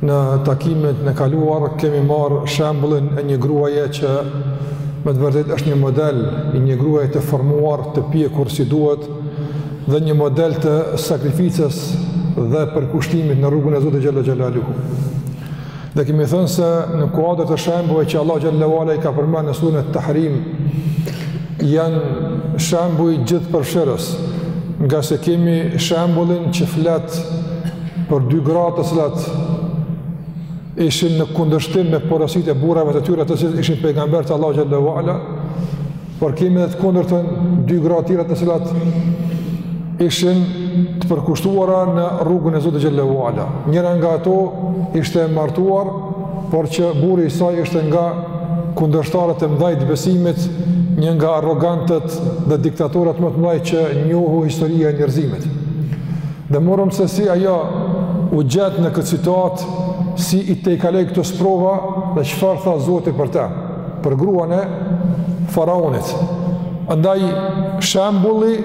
Në takimet e kaluara kemi marrë shembullin e një gruaje që me të vërtetë është një model i një gruaje të formuar të pjekur si duhet dhe një model të sakrificës dhe përkushtimit në rrugën e Zotit xhelle xhelaluhu. Dhe kemi thënë se në kuadër të shembujve që Allahu xhelle ue ala i ka përmendur në suren Et-Tahrim janë shembuj gjithëpërfshirës ngase kemi shembullin që flet për dy gra të cilat ishin në kundërshtim me porositë e burrave të tyre, të cilët ishin pejgamberë të Allahut xhelle ue ala, por kemi edhe të kundërtën dy gra të tjera të cilat ishin të përkushtuara në rrugën e Zotit xhelle ue ala. Njëra nga ato ishte e martuar, por që burri i saj ishte nga kundërshtarët e mëdhenj të të besimit, një nga arrogantët dhe diktatorët më të mëdhenj që njohu historia e njerëzimit. Dhe morëm se si ajo u gjet në këtë situatë, si i tejkaloi këto sprova dhe çfarë tha Zoti për te, për gruan e faraonit. Andaj, shembulli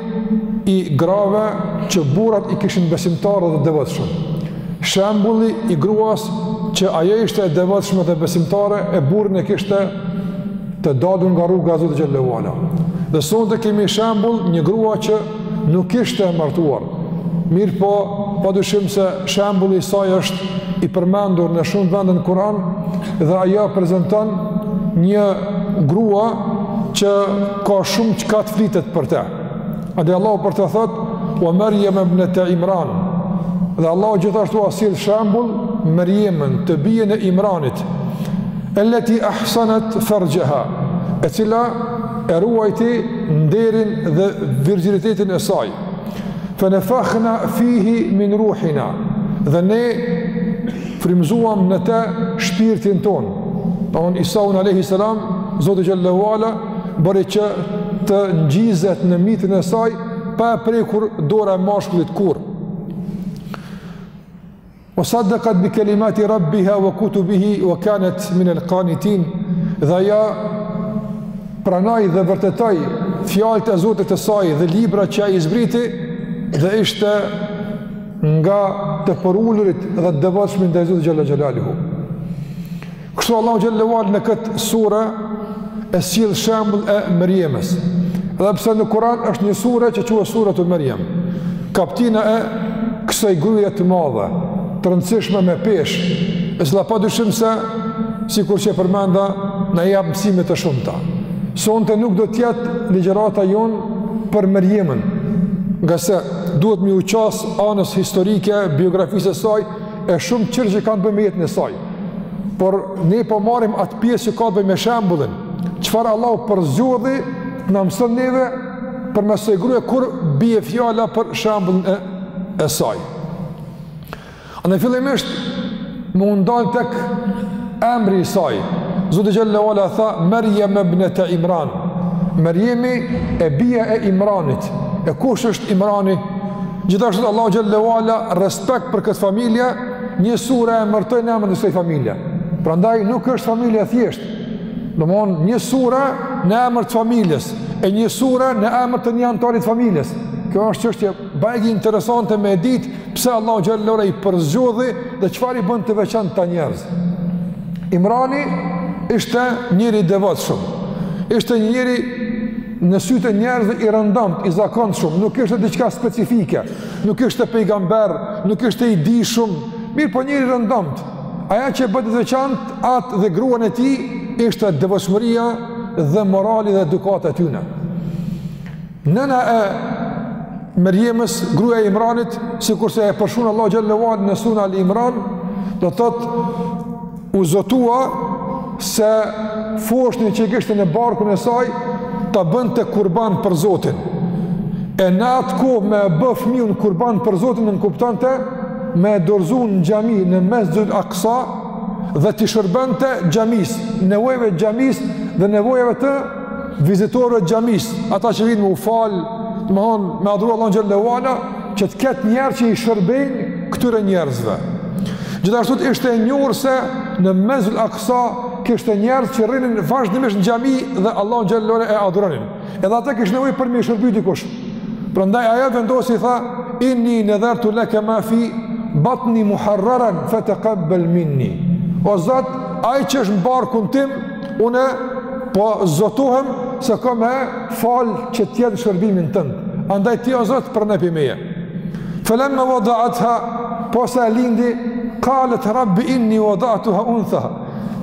i grave që burrat i kishin besimtarë dhe të devotshëm. Shembulli i gruas që ajo ishte e devotshme dhe besimtare e burrin e kishte të dalun nga rruga e Zotit xhelle ue ala. Dhe sonte kemi shembull një grua që nuk ishte e martuar. Mirëpo, pa dyshim se shembulli i saj është i përmendur në shumë vende në Kur'an dhe ajo prezanton një grua që ka shumë çka të flitet për te. Andaj Allahu për te thotë, ue Merjemebnete Imran. Dhe Allahu gjithashtu e sjell shembull, Merjemen të bijën e Imranit. El-leti ahsanet ferxheha, e cila e ruajti nderin dhe virgjëritetin e saj. Fa nafakhna fihi min ruhina. Dhe ne frymëzuam në të shpirtin tonë. Pra, Isaun alayhi salam, Zoti xhelle ue ala bëri që të ngjizet në mitrën e saj pa e prekur dora e mashkullit kurrë. Wa sadaqat bi kelimati rabbiha wa kutubihi wa kanat min al qanitin dhe ajo pranoi dhe vërtetoi fjalët e Zotit të saj dhe librat që ai zbriti dhe ishte nga të përulurit dhe të devotshmit ndaj Zotit xhelle xhelaluhu. Kështu Allahu xhelle ue ala në këtë sure e sjell shembullin e Merjemës. Edhe pse në Kur'an është një sure që quhet Suretu Merjem. Kaptina e kësaj gruaje të madhe, të rëndësishme me peshë, e cila pa dyshim se sikur që përmenda na jap mësime të shumta. Sonte nuk do të jetë ligjërata jonë për Merjemën, ngase duhet me iu qas anës historike biografisë së saj e shumë çështje që kanë me bo me jetën e saj. Por ne po marrim atë pjesë që ka të bëjë me shembullin. Çfarë Allahu përzgjodhi të na mëson neve përmes kësaj gruje kur bie fjala për shembullin e e saj. Fillimisht me u ndal tek emri i saj. Zoti xhelle ue ala tha Merjeme bnete Imran. Merjemi e bija e Imranit. E kush është Imrani? Gjithashtu Allahu xhelle ue ala respekt për këtë familje Një sure e emërtoi në emër të kësaj familje. Prandaj nuk është familje e thjeshtë. Domethon, një sure në emër të familjes, e një sure në emër të një anëtarit të familjes. Kjo është çështje bajagi interesante me e ditë, pse Allahu xhelle ue ala i përzgjodhi dhe çfarë i bën të veçantë këta njerëz. Imrani ishte njeri i devotshëm, ishte njeri në sytë e njerëzve i rëndomtë, i zakonshëm, nuk ishte diçka specifike, nuk ishte pejgamber, nuk ishte i dijshëm, mirëpo njeri i rëndomtë. Ajo që e bënte të veçantë, atë dhe gruan e tij, ishte devotshmëria dhe morali dhe edukata e tyne. Nëna e Merjemës, gruja e Imranit, sikurse e përshkrun Allahu xhelle ue ala në suren Ali Imran, do thotë U zotua se foshnjën që kishte në barkun e saj ta bënte kurban për Zotin. E në atë kohë me e bë fëmijën kurban për Zotin nënkuptonte me e dorëzu në xhami në Mesxhidul Aksa dhe t'i shërbente xhamisë, nevojave të xhamisë dhe nevojave të vizitorëve të xhamisë, ata që vijnë me u fal, domethon me adhuru Allahun xhelle ue ala, që të ketë njerëz që i shërbejnë këtyre njerëzve. Gjithashtu ishte e njohur se në Mesxhidul Aksa kishte njerëz që rrinin vazhdimisht në xhami dhe Allahun xhelle ue ala e adhuronin. Edhe ata kishin nevojë për me i shërby dikush. Prandaj ajo vendosi tha, inni nedhertu leke ma fi batni muharraran fetekabbel minni. O Zot, ai që është në barkun tim, Unë po zotohem se kam me e fal që të jetë në shërbimin tënd. Andaj ti o Zot pranoje prej meje. Falamma wada'atha posa e lindi qalet rabbi inni wada'tuha untha.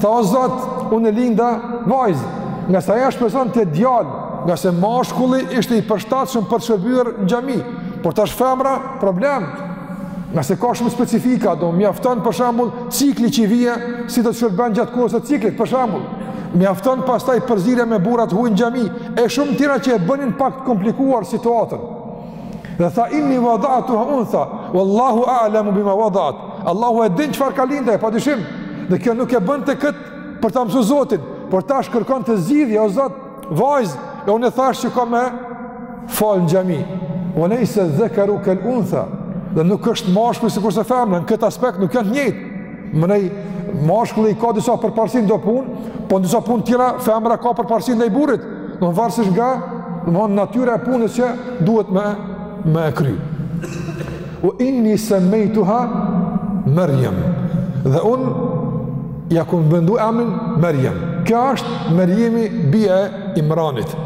Tha o Zot, unë e linda vajzë. Ngase ajo shpresonte djalë, ngase mashkulli ishte i përshtatshëm për të shërbyer në xhami. Por tash femra, problem. Ngase ka shumë specifika, do mjafton për shembull cikli që i vjen, si do të shërben gjatë kohës së ciklit, për shembull. Mjafton pastaj përzierja me burra të huaj në xhami, e shumë të tjera që e bënin pak të komplikuar situatën. Dhe tha inni wada'tuha untha, wallahu a'lamu bima wada'at. Allahu e din çfarë ka lindë, pa dyshim. Dhe kjo nuk e bënte këtë për ta mësuar Zotin, por tash kërkonte zgjidhje o Zot, vajzë, e unë e thashë që ka me falë në xhami. Wa laysa dhakaru kal untha, dhe nuk është mashkulli sikurse femra, në këtë aspekt nuk janë të njëjtë. Me thënë, mashkulli i ka disa përparësi n'do punë, po në disa punë të tjera, femra ka përparësi ndaj burrit. Varësisht nga, domethënë natyra e punës që duhet me, me kry. Wa inni sammaytuha Merjem Dhe unë ia kam vendu emrin Merjem Kjo është Merjemi bija e Imranit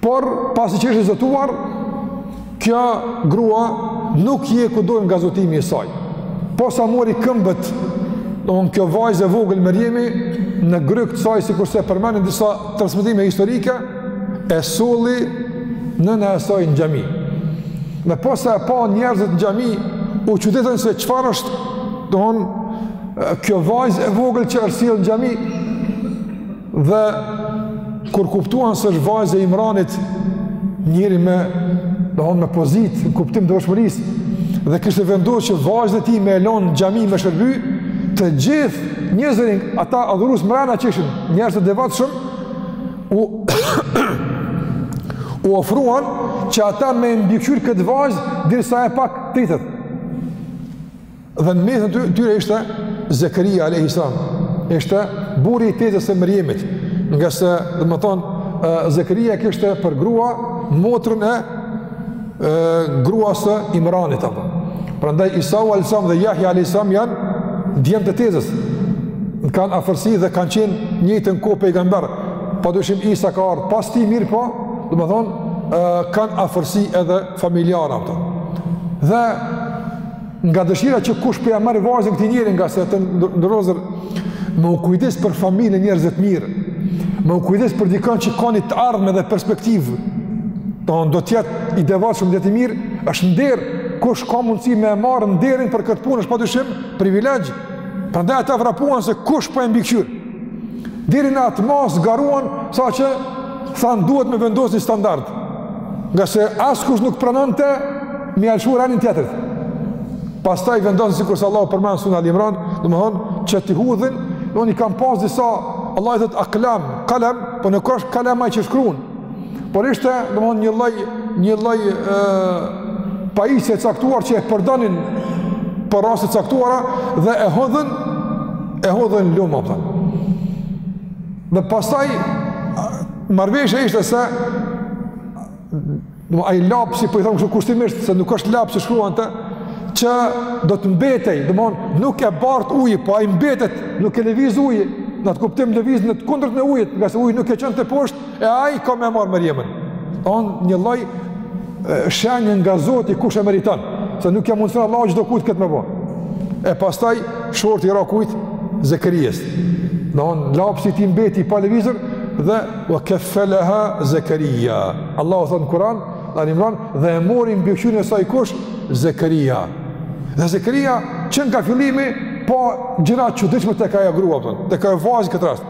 Por pasi që ish e zotuar Kjo grua nuk hjek dorë nga zotimi i saj Posa mori këmbët domethënë kjo vajzë e vogël Merjemi Në grykë të saj sikurse përmenden në disa transmitime historike e solli nëna e saj në xhami. Dhe posa e panë njerëzit në xhami, u çuditën se çfarë është, domethënë kjo vajzë e vogël që është sjell në xhami. Dhe kur kuptuan se është vajzë e Imranit, njeri domethënë me pozitë, n'kuptim t'devotshmërisë dhe kishte vendosur që vajzën e tij me e lënë në xhami me shërby, të gjithë njerëzit ata adhurues mrena që ishin, njerëz të devotshëm u u ofruan që ata me e mbikëqyr këtë vajzë derisa pak të rritet. Dhe në mesin e tyre ishte Zakaria alayhis salam. Ishte burri i tezës së Merjemit, ngase, domethënë, Zakaria e kishte për grua motrën e gruas së Imranit apo. Prandaj Isau alayhissalam dhe Yahya alayhissalam janë djem të tezës. Kanë afërsi dhe kanë qenë në të njëjtën kohë pejgamber. Pa dyshim Isa ka ardhur pas tij mirëpo, domethënë kanë afërsi edhe familjare ata. Dhe Nga dëshira që kush po ia merr vajzën këtij njeriu ngase është nder me u kujdes për familjen e njerëzve të mirë. Me u kujdes për dikon që ka një të ardhme dhe perspektivë. Domethënë do të jetë i devotshëm dhe i mirë, është nder kush ka mundësi me e marr nderin për këtë punë është pa dyshim privilegj. Prandaj ata vrapuan se kush po e mbikëqyr. Deri në atë masë garuan saqë thanë duhet me vendosë një standard. Ngase askush nuk pranonte me ia lëshu renin tjetrit. Pastaj vendosën sikurse Allahu përmend në suren Ali Imran, domethënë që t'i hudhin, unë i kam pas disa, Allahu i thotë aklam, kalem, po nuk osht kalem ai që shkrun. Por ishte, domethon një lloj, një lloj pajisje e caktuar që e përdonin për raste caktuara dhe e hodhën, e hodhën lum apo. Dhe pasaj, marrëveshja ishte se, domethon ai lapsi, po i them kështu kushtimisht, se nuk është laps që shkruante, që do të mbetej, domethon nuk e bart uji, po ai mbetet, nuk e lëviz uji, në atë kuptim lëviz në të kundrët me ujët, ngase uji nuk e çonte poshtë, E ai ka me e marr Merjemën. Domethon një lloj shenje nga Zoti kush e meriton, se nuk ia mundson Allahu çdokujt këtë me bë. E pastaj shorti i ra kujt Zekerijes. Domethon lapsi i tij mbeti pa lëvizur dhe wa kaffalaha Zekeria. Allahu thon Kur'an, Al Imran dhe e mori mbikëqyrjen e saj kush Zekeria. Dhe Zekeria që nga fillimi pa gjëra të çuditshme tek ajo grua, apo tek ajo vajzë në këtë rast.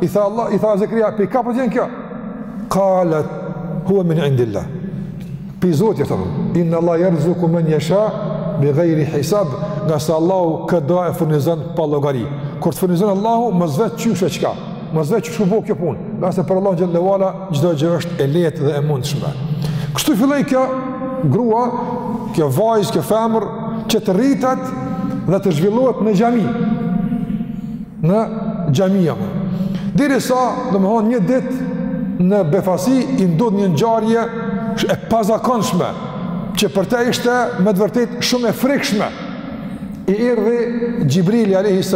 I tha Allah, i tha Zekria, pi ka po vjen kjo? Qalet huwa min indillah. Pi Zoti thotë, inna Allah yarzuqu man yasha bi ghairi hisab, ngase Allahu kë do e furnizon pa llogari. Kur të furnizon Allahu, mos vet qysh e çka. Mos vet qysh u bë kjo punë. Ngase për Allah xhelle ve ala çdo gjë është e lehtë dhe e mundshme. Kështu filloi kjo grua, kjo vajzë, kjo femër që të rritet dhe të zhvillohet në xhami. në xhamia. Derisa, domethonë, një ditë në befasi i ndodh një ngjarje e pazakonshme, që për te ishte me të vërtet shumë e frikshme. I irdhi Xhibrili a.s.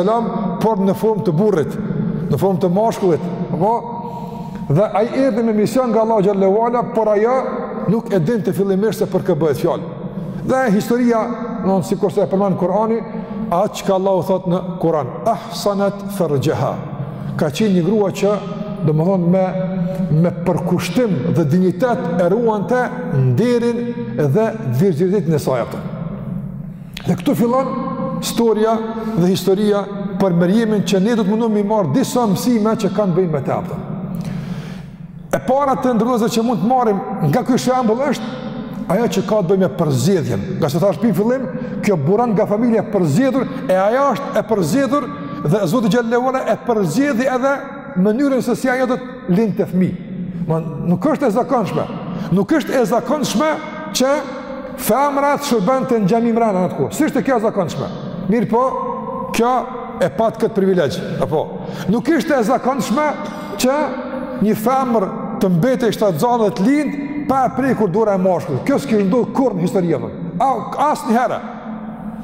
por në formë të burrit, në formë të mashkullit, po, dhe ai irdhi me mision nga Allah xhelle ve ala, por ajo nuk e dinte fillimisht se për kë bëhet fjalë. Dhe historia, domethon sikurse e përmend Kurani, atë Çka Allahu thot në Kur'an? Ahsanat farjaha. Ka qenë një grua që, domethënë me me përkushtim dhe dinjitet e ruante nderin dhe virgjinitin e saj atë. Dhe këtu fillon storia dhe historia për Merjemin që ne do të mundohemi t'i marrim disa mësime që kanë të bëjnë me të. E para të nderuar që mund të marrim nga ky shembull është ajo që ka të bëjë me përzgjedhjen. Ngase thashë pi fillim, kjo buron nga familje e përzgjedhur, e ajo është e përzgjedhur dhe Zoti xhelle ve ala e përzgjedhi edhe mënyrën se si ajo do të lindte fmi. Ma, nuk është e zakonshme. Nuk është e zakonshme që femra të shërbente në xhami mrena në atë kohë. S'ishte kjo e zakonshme? Mirëpo, kjo e pat këtë privilegj. Apo, nuk ishte e zakonshme që një femër të mbetet shtatzanë dhe të lindë, pa e prekur dora e mashkullit. Kjo s'kish ndodhë kurrë në histori, dhe. A, asnjëherë.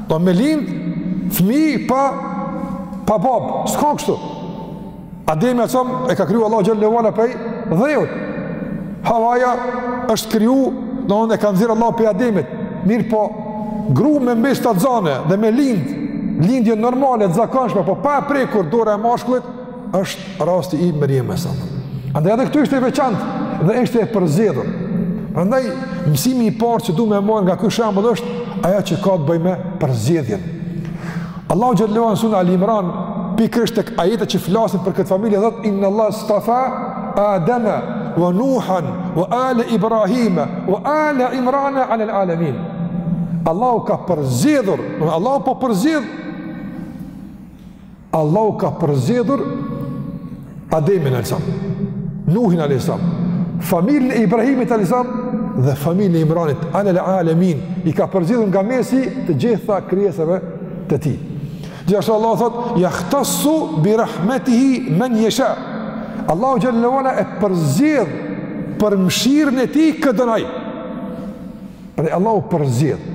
Do me lind fmi pa, pa babë, s'ka kështu. Ademi a.s. e ka kriju Allah xhelle ue ala prej dheut. Havaja është kriju, në e ka nxirrë Allah prej Ademit. Mirëpo, gru me mbet shtatzanë dhe me lind, lindje normale, të zakonshme, po pa e prekur dora e mashkullit, është rasti i Merjemes. Andaj edhe këtu ishte e veçantë dhe ishte e përzgjedhur. Andaj mësimi i parë që du me marrë nga ky shembull është aja që ka të bëjë me përzgjedhjen. Allahu xhelle ue ala në suren Ali Imran pikërisht tek ajetet që flasin për këtë familje thotë inna Allah istafa Ademe wa Nuhan wa Ale Ibrahime wa Ale Imrane ale alemin. Allahu ka përzgjedhur, Allahu po përzgjedh Allahu ka përzgjedhur Ademin alayhis salam, Nuhin alayhis salam, familjen e Ibrahimit alayhis salam dhe familjen e Imranit alal alamin i ka përzgjedhur nga mesi i të gjitha krijesave të tij. Gjithashtu Allahu thotë: "Yahtassu bi rahmatihi man yasha." Allahu xhelle ue ala e përzgjedh për mëshirën e tij kë don ai. Prandaj Allahu përzgjedh.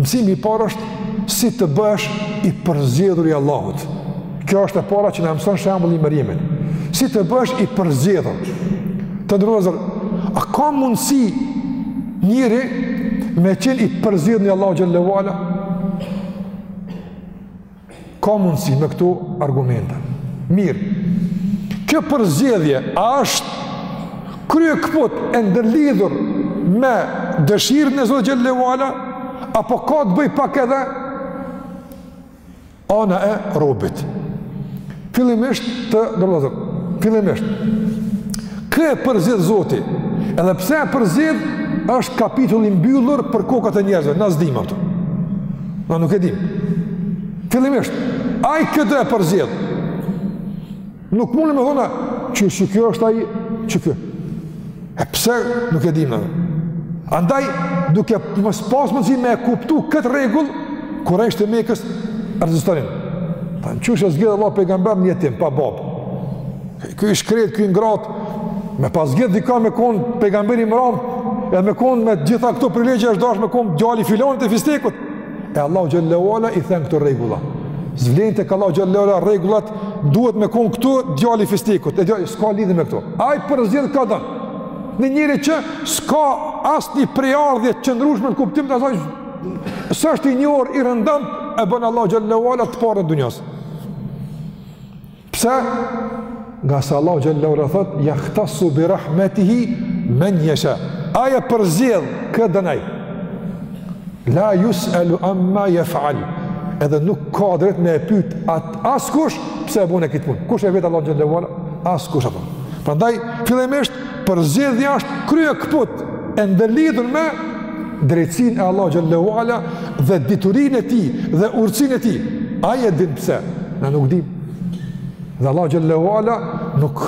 Mësimi i parë është si të bëhesh i përzgjedhur i Allahut. Kjo është e para që na mëson shembulli i Merjemit. Si të bëhesh i përzgjedhur. Të ndrum vllezër, a ka mundësi njeri me qenë i përzgjedhun i Allahut xhelle ue ala? Ka mundësi me këto argumente. Mirë, kjo përzgjedhje a është kryekëput e ndërlidhur me dëshirën e Zotit xhelle ue ala, apo ka të bëjë pak edhe ana e robit. Fillimisht të ndrum vllezër, fillimisht, kë e përzgjidh Zoti, edhe pse e përzgjidh, është kapitull i mbyllur për kokat e njerëzve, na s'dim ato. Na nuk e dim. Fillimisht, ai kë do e përzgjidh, nuk muni me thonë, që që kjo është ai, që kjo. E pse nuk e dim na? Andaj duke mos pas mundësi me e kuptu këtë rregull, kurejshët e Mekës rezistonin. Thanë qysh e zgjidh Allah pejgamber një jetim, pa babë. Ky i shkretë, ky i ngratë, me pas zgjidh dikë me konë pejgamberi i mramë, edhe me konë me të gjitha këto privilegje është dashë me konë djali i filonit e fistekut. E Allahu xhelle ue ala i then këto rregulla. S'vlen tek Allahu xhelle ue ala rregullat duhet me kon këtu djali i fistikut. E djali s'ka lidhje me këto. Ai përzgjedh kë don. Një njeri që s'ka asnjë prejardhje të qëndrueshme në kuptim të asaj, s'është i njohur, i rëndom e bën Allahu xhelle ue ala të parën e dunjos. Pse? Ngase Allah xhelle ue ala thot, jahtassu bi rahmetihi men jesha. Ai e përzgjedh kë don ai. La jus'elu amma jef'al. Edhe nuk ka drejt me e pyt atë askush pse e bone këtë punë. Kush e vet Allah xhelle ue ala? Askush, po. Prandaj, fillimisht, Përzgjedhja është kryekëput e ndërlidhun me drejtsinë e Allah xhelle ue ala dhe diturinë e tij dhe urtsinë e tij. Ai e din pse, na nuk dim. Dhe Allah xhelle ue ala nuk,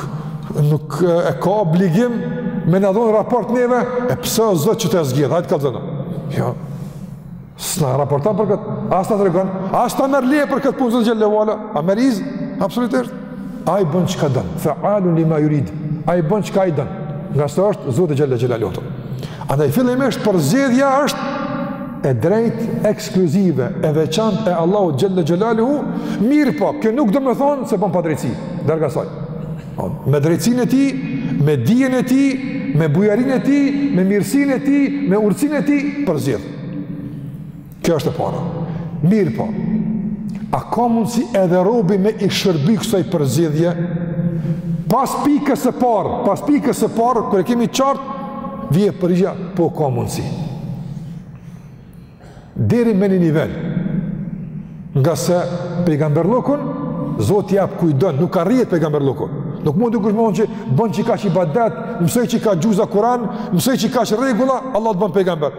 nuk e ka obligim me na dhonë raport neve, e pse o Zot qët e zgjidhe, hajt kallzona. Jo. S'na raporton për këtë, as ta tregon, as ta merr leje për këtë punë Zoti xhelle ue ala, a merr iz? Absolutisht. Ai bën çka don. Fa'alu lima yurid. Ai bën çka i don. Ngase është Zoti xhelle xhelaluhu. Andaj fillimisht përzgjedhja është e drejt ekskluzive e veçantë e Allahut xhelle xhelaluhu, mirëpo, kjo nuk domethonë se bën padrejtësi. Larg asaj. Me drejtsinë e tij, me dijen e tij, me bujarinë e tij, me mirësinë e tij, me urtësinë e tij përzgjedh. Kjo është e para. Mirëpo, a ka mundësi edhe robi me i shërby kësoj përzgjidhje? Pas pikës së parë, pas pikës së parë, kur e kemi qartë, vjen përgjigjja, po ka mundësi. Deri me një nivel, ngase pejgamberllukun Zoti ia jep kujt don, nuk arrihet pejgamberlluku. Nuk mundet dikush me thon që bën qekaq ibadet, mësoj qekaq xhuza Kuran, mësoj qekaq rregulla, Allah të bën pejgamber.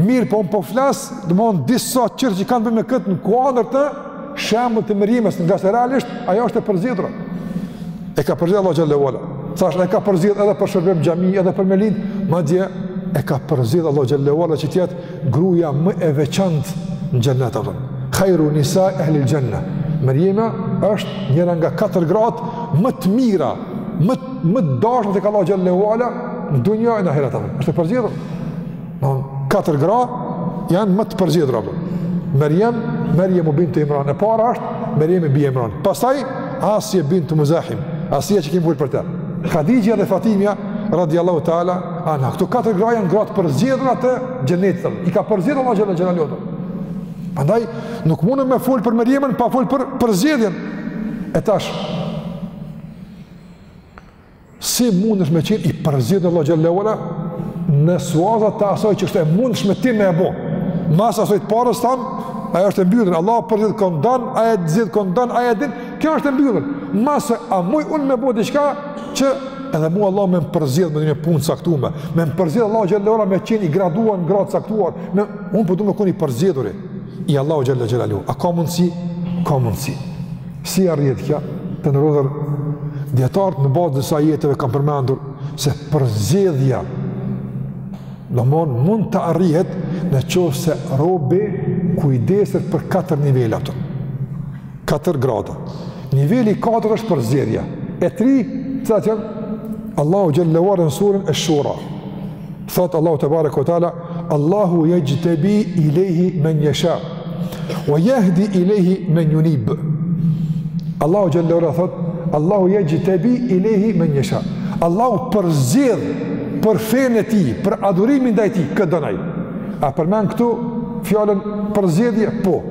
Mirëpo unë po flas, domethonë disa çështje që kanë të bëjnë me këtë në kuadër të shembullit të Merjemes, ngase realisht ajo është e përzgjedhur. E ka përzgjedhur Allahu xhelle ue ala. Thash, e ka përzgjedhur edhe për shërbim xhamie, edhe për me lind, madje e ka përzgjedhur Allahu xhelle ue ala që të jetë gruaja më e veçantë në xhennet apo. Hajru nisai ehlil xhenne. Merjemja është njëra nga katër gratë më të mira, më të dashura tek Allahu xhelle ue ala në dunja e në ahiret. Është e përzgjedhur. Në katër gra janë më të përzgjedhura. Merjem, Merjemu bintu Imran. E para është Merjem e bija e Imranit. Pastaj, Asije bint Muzahim. Asija që kemi fol për te. Hatixhja dhe Fatimja, radiallahu ta'ala, anha. Këto katër gra janë gratë e përzgjedhura të xhenetit, apo. I ka përzgjedh Allahu xhelle xhelaluhu. Andaj, nuk mun me fol për Merjemen, pa fol për përzgjedhjen. E tash, Si mundesh me qenë i përzgjedhun i Allah xhelle ue ala në suaza të asaj që është e mundshme ti me e bo. Mas asaj të parës thamë, ajo është e mbyllun, Allah përzgjedh kon don, ai e zgjedh kon don, ai e din, kjo është e mbyllun. Mas, a muj unë me bo diçka që edhe mu Allah me më përzgjedh me një punë t'caktume, me më përzgjedh Allah xhelle ue ala me qenë i graduar në gradë t'caktuar, me, unë po du me kon i përzgjedhuri, i Allahut xhele xhelaluhu. A ka mundësi? Ka mundësi. Si arrihet kjo? Të nderuar, dijetarët në bazë të disa ajeteve kanë përmendur se përzgjedhja domethënë mund të arrihet në qoftë se robi kujdeset për katër nivele, a kupton. Katër grada. Niveli i katërt është përzgjedhja. E tri, cilat janë? Allahu xhele ue ala në suren esh-Shura Thot Allahu tebareke ue teala, Allahu yajtabi ilayhi men yasha wa yahdi ilayhi men yunib. Allahu xhele ue ala thot, Allahu yajtabi ilayhi men yasha. Allahu përzgjedh për fenë e tij, për adhurimin ndaj tij, kë don ai. A përmend këtu fjalën përzgjedhje? Po.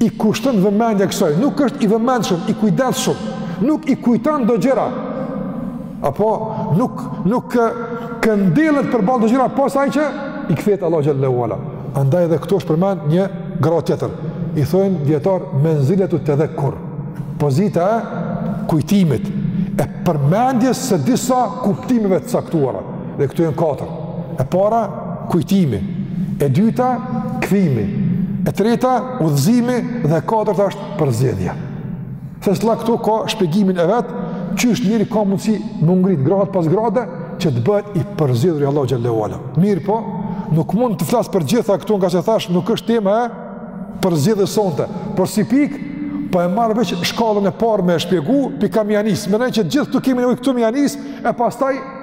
i kushton vëmendje kësaj, nuk është i vëmendshëm, i kujdesshëm, nuk i kujton do gjëra. Apo nuk nuk këndellet përballë do gjëra pos ai që i kthehet Allahut xhele ue ala. Andaj edhe këtu është përmend një gradë tjetër. I thonë dijetarët menziletu tedhekkur. Pozita e kujtimit e përmendjes së disa kuptimeve të caktuara. Dhe këtu janë katër. E para, kujtimi. E dyta, kthimi. E treta, udhëzimi dhe e katërta është përzgjedhja. Secila këtu ka shpjegimin e vet, qysh njëri ka mundësi me u ngrit gradë pas grade që të bëhet i përzgjedhur i Allahut xhele ue ala. Mirëpo, nuk mund të flas për gjitha këto ngase thashë nuk është tema e përzgjedhjes sonte, por si pikë po e marr veç shkallën e parë me shpjegu prej kah me ia nis, mendoj që gjithë këtu kemi nevojë këtu me ia nis e pastaj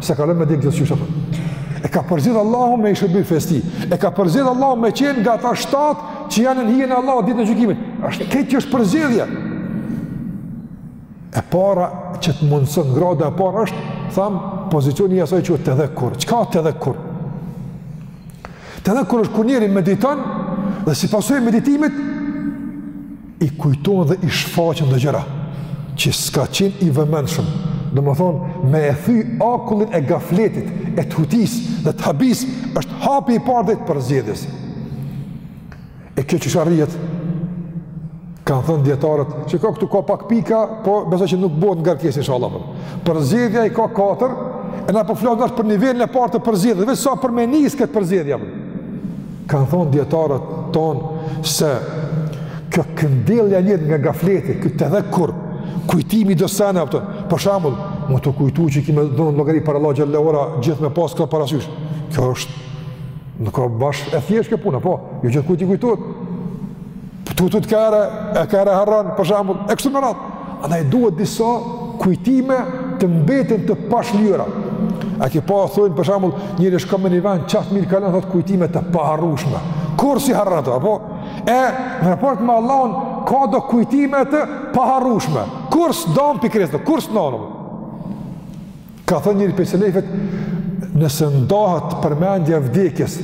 S'e ka lon me dekë gjithqysh E ka përzgjedh Allahu me i shërby fesë tij E ka përzgjedh Allahu me qenë nga ata shtatë Që janë nën hijen e Allahut ditën e gjykimit është këtë që është përzgjedhja E para që të mundëson grada e para është Thamë pozicioni i asaj që tedhekkur Çka tedhekkur? Tedhekkur është kur njeri mediton Dhe si pasojë e meditimit i kujtohen dhe i shfaqen do gjëra, që s'ka qenë i vëmendshëm, domethënë, me e thy akullin e gafletit, e të hutisë dhe të habisë, është hapi i parë drejt përzgjedhjes. E kjo qysh arrihet, kanë thënë dijetarët, që ka këtu ka pak pika, po besoj që nuk bëhet ngarkesë inshallah. Përzgjedhja i ka katër, e na po flasim tash për nivelin e parë të përzgjedhjes, veç sa për me nis këtë përzgjedhje. Kanë thonë dijetarët tonë se kjo këndellja e njerit nga gafleti, kjo tedhekkur, kujtimi do sene, a kupton, për shambull, me t'u kujtu që kemi me dhonë llogari para Allahut xhele ue ala, gjithë me pas këtë parasysh, kjo është, nuk ka bash e thjeshtë kjo puna, po, jo gjithkujt i kujtohet, tutut kaherë, e kaherë harron, për shembull, e kështu me radhë. Andaj duhet disa kujtime të mbetin të pashlyra. A ke pa, thujnë, për shembull, njëri shkon me një vend, qaq mirë kalon, thot kujtime të paharrushme. Kurrë s'i harron ato, apo? E, në raport me Allahun, ka do kujtime të paharrushme. Kurrë s'dahen prej krese, kurrë s'ndahen? Ka thënë njëri prej selefëve, nëse ndahet përmendja e vdekjes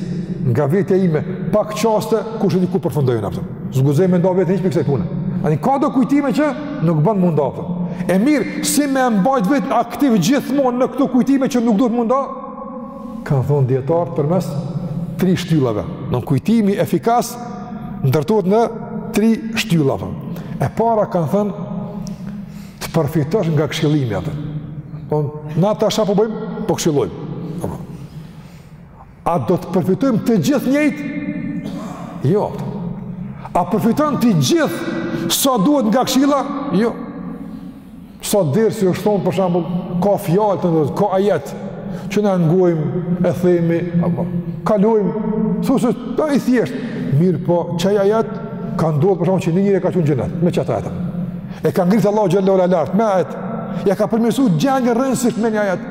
nga vetja ime pak çaste, kush e di ku përfundoj unë atë. S'guxoj me nda veten hiç prej kësaj pune. Ani ka do kujtime që nuk bën m'u nda atë. E mirë, si me mbajt veten aktiv gjithmonë në këto kujtime që nuk duhet m'u nda? Kanë thënë dijetarët përmes tri shtyllave. Në kujtimi efikas ndërtohet në tri shtylla. E para kanë thënë të përfitosh nga këshillimi atë. Po na tash ça po bëjmë, po këshillojmë. Apo. A do të përfitojmë të gjithë njëjtë? Jo. A përfitojnë të gjithë sa duhet nga këshilla? Jo. Sa herë si u thonë, për shembull, ka fjalë të nderit, ka ajet, që na e ngojmë, e themi, apo, kalojmë, si send i thjeshtë, mirëpo, qaj ajet, ka ndodhë, për shembull, që një njeri e ka çu n'xhenet, me qat ajet. E ka ngritë Allahu xhelle ve ala lart me ajet. Ja ka përmirësuar gjendjen rrënjësisht me një ajet.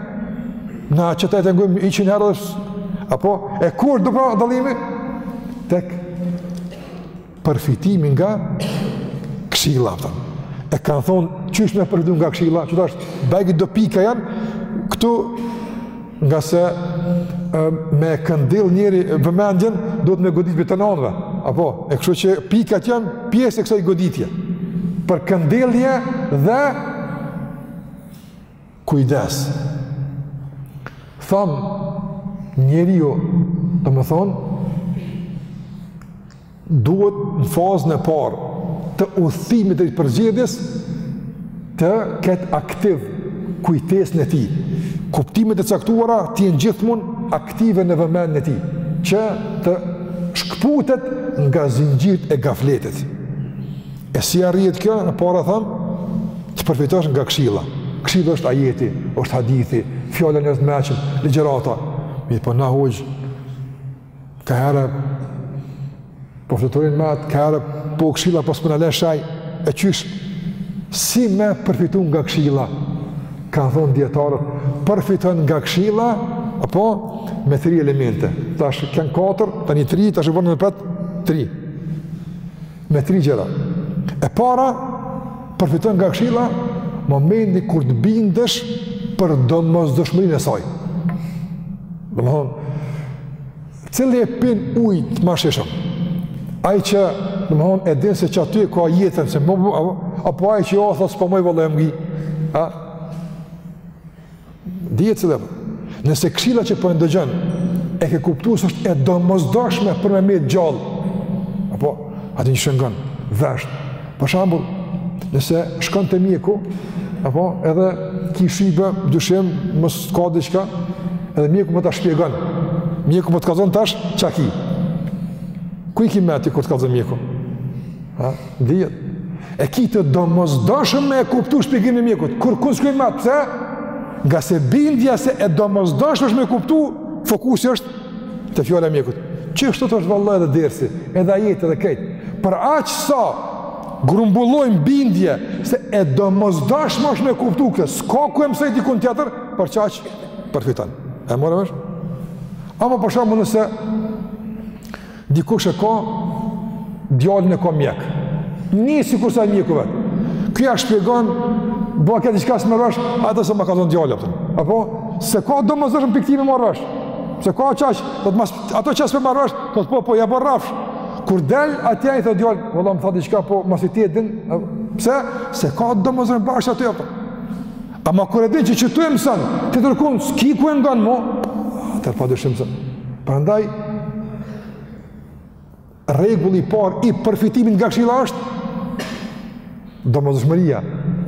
Na qat ajet e ngojmë 100 herë apo e ku dolë pra dallimi tek përfitimi nga këshilla ata. E kanë thonë qysh me përfitu nga këshilla, çfarë është? Bajë do pika janë këtu Nga se me këndell njeri vëmendjen, duhet me godit domethënë. Apo, e kështu që pikat janë pjesë e kësaj goditje. Për këndellje dhe kujdes. Thamë, njeriu, domethënë, Duhet në fazën e parë të udhëtimit drejt përzgjedhjes të ketë aktiv kujtesën e tij. Kuptimet e caktuara të jenë gjithmonë aktive në vëmendjen e tij, që të shkëputet nga zinxhirit e gafletit. E si arrihet kjo? E para thamë, të përfitosh nga këshilla. Këshilla është ajeti, është hadithi, fjala e njerëzve të mëdhenj, ligjërata. Mirëpo na hiç Kaherë po fluturon me atë, kaherë po këshilla, po s'po na le shenjë, e qysh, si me përfitu nga këshilla, kanë thonë dijetarët, përfiton nga këshilla, apo, me tri elemente, tash u kanë katër, tani tri, tash u bënë apet, tri. Me tri gjëra. E para, përfiton nga këshilla, momenti kur të bindesh për domosdoshmërinë e saj. Domethënë, cili e pin ujtë ma shijshëm? Ai që, domethënë, e din se që aty e ka jetën, se më, apo, apo ai që jo, thotë, s'po mojë vëllë e më gji. A? Dihet cili e. Nëse këshilla që po e ndëgjon, e ke kuptu se është e domosdoshme për me met gjallë. Apo, atë qysh e ngon, veshtë. Për shembull, nëse shkon te mjeku, apo, edhe ki shybe, dyshim, mos ka diçka, edhe mjeku po ta shpjegon. Mjeku po të kallzon tash çka ki. Ku i ki mendt ti kur të kallzon mjeku? Ha? Dihet. E ki të domosdoshme me e kuptu shpjegimin e mjekut. Kurrkun s'shkojnë mendtë, ngase bindja se e domosdoshme është me kuptu, fokusi është te fjala e mjekut. Qështu është vallahi edhe dersi, edhe ajetet edhe krejt. Për aq sa grumbullojmë bindje se e domosdoshme është me kuptu këtë, s'ka ku e mësoj dikun tjetër, për qaq përfiton. E more vesh? Ama për shembull nëse Dikush e ka djalin e ka mjek. Nji sikur sa e mjeku vetë. Ky ja shpjegon, po ky diçka s'e merr vesh, a thotë se ma kallzon djali, apëtën. Apo, s'e ka domosdoshme piktimi marrë vesh. S'e ka qaq, do të mas, atë çast për me marrë vesh, thotë po, po, ja bon rrafsh. Kur del, atje i thotë djalit, vallah m'tha diçka, po, masi ti e din, pse? S'e ka domosdoshme bash ato, apëtën. Ama kur e din që qitu e mëson, tjetërkun, s'ki ku e ngon mo, atëherë pa dyshim të zëmë. Prandaj, rregulli i parë i përfitimit nga këshilla është, domosdoshmëria,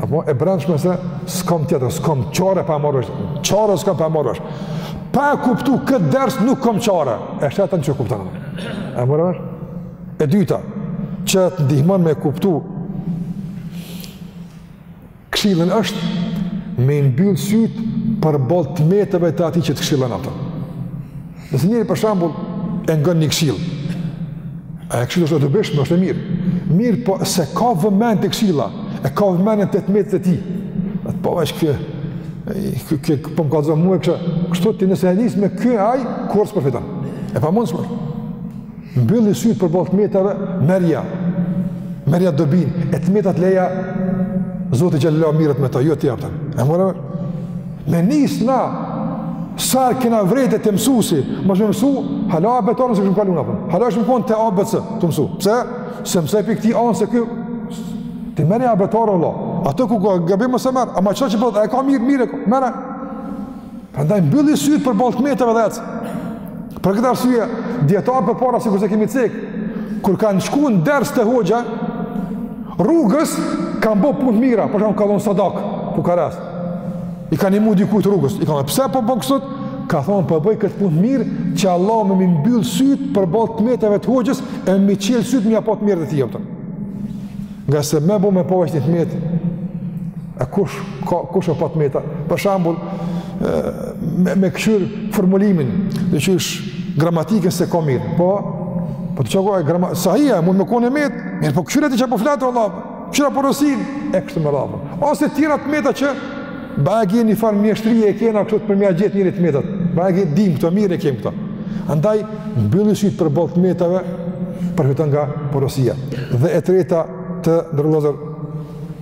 apo e brendshme se s'kom tjetër, s'kom çare pa e marrë vesh, çare s'kom pa e marrë vesh. Pa e kuptu këtë ders nuk kom çare, e sheh tani që kupton. E more vesh? E dyta, që të ndihmon me kuptu Këshillën është me i mbyllë sytë përballë të metave të atij që të këshillon ato. Nëse njeri për shembull e ngon një këshillë, ajo këshillë është e dobishme, është e mirë. Mirëpo s'e ka vëmendjen te këshilla, e ka vëmendjen te të metat e tij. A thotë po veç ky, ky, ky, ky po më kallzon mu e kështu, kështu ti nëse e nis me ky e ai, kurrë s'përfiton. E pamundshme Mbylli sytë përballë t'metave, merrja, merrja dobinë, e t'metat leja, Zoti i gjallë merret me ta, jo të japëtën. E more vesh, me nisë na, sa herë kena vrejtë te mësusi, mos me mësu, hala abetaren s'e kishim kalu na, për. hala kishim me konë te abetës tu mësu. Pse? Se mëse për këti anë se kjo, ti merrja abetaren, Allah. Ato ku ka gabim mos e merr, ama qeta që përdo, e ka mirë, mirë, e ka, merre. Prandaj mbylli sytë përballë t'metave dhe ec. Për këtë arsye, dijetarët përpara sikurse kemi cek, kur kanë shku në ders te hoxha, rrugës kanë bo punë t'mira, për shembull kanë lon sadak, ku ka rast. I kanë nimu dikujt rrugës, i kanë, pse po bon kështu? Ka thonë, po e boj këtë punë t'mirë, që Allah me m'i mbyllë sytë përballë t'metave të hoxhës, e me m'i çelë sytë me ia pa të mirë dhe tjepëtën. Ngase me bo me pa veç një t'metë, E kush ka kush e pa t'meta? Për shembull, me, me këqyr formulimin, dhe këqyr gramatikën s'e ka mirë, po, po të që ka e grama, sa hia, mund me kon e metë, mirëpo këqyre ti ça po flet, Allah, këqyre porosinë, e kështu me radhë. Ose tjera të meta që, ba e gjenë një farë mjeshtri e kena kështu për me ia gjetë njerit të metat, ba e gjenë dim këto, mirë e kemë këto. Andaj, mbylli sytë përballë të metave, përfiton nga porosia. Dhe e treta të nderuar vëllezër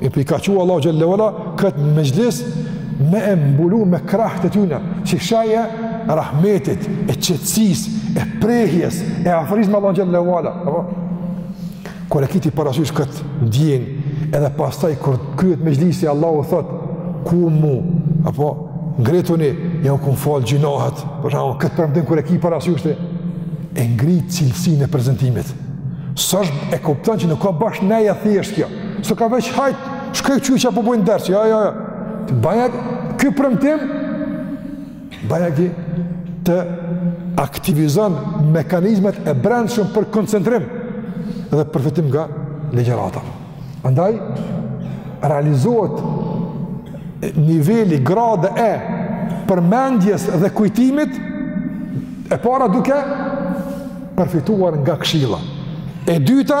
E për i ka çu Allah Xhele ve ala këtë mexhlis me e mbulu me krahët e tyne, si shenjë e rahmetit, e qetësisë, e prehjes, e afrisë me Allah Xhele ve ala. Kur e ki ti parasysh këtë ndjenjë, edhe pastaj kur kryhet mexhlisi, Allahu thotë, kumu, apo ngrituni, jau kam falë gjynahet, për shembull, këtë premtim kur e ki parasysh ti, e ngrit cilësinë e prezantimit. S'është, e kupton që nuk ka bash neja thjesht kjo, S'ka veç hajt, shkoj këtu që po bojnë ders, jo, jo, jo. Bajagi, ky premtim, bajagi t'i aktivizon mekanizmat e brendshëm për koncentrim dhe përfitim nga ligjërata. Andaj, realizohet niveli, grada e përmendjes dhe kujtimit e para duke përfituar nga këshilla. E dyta,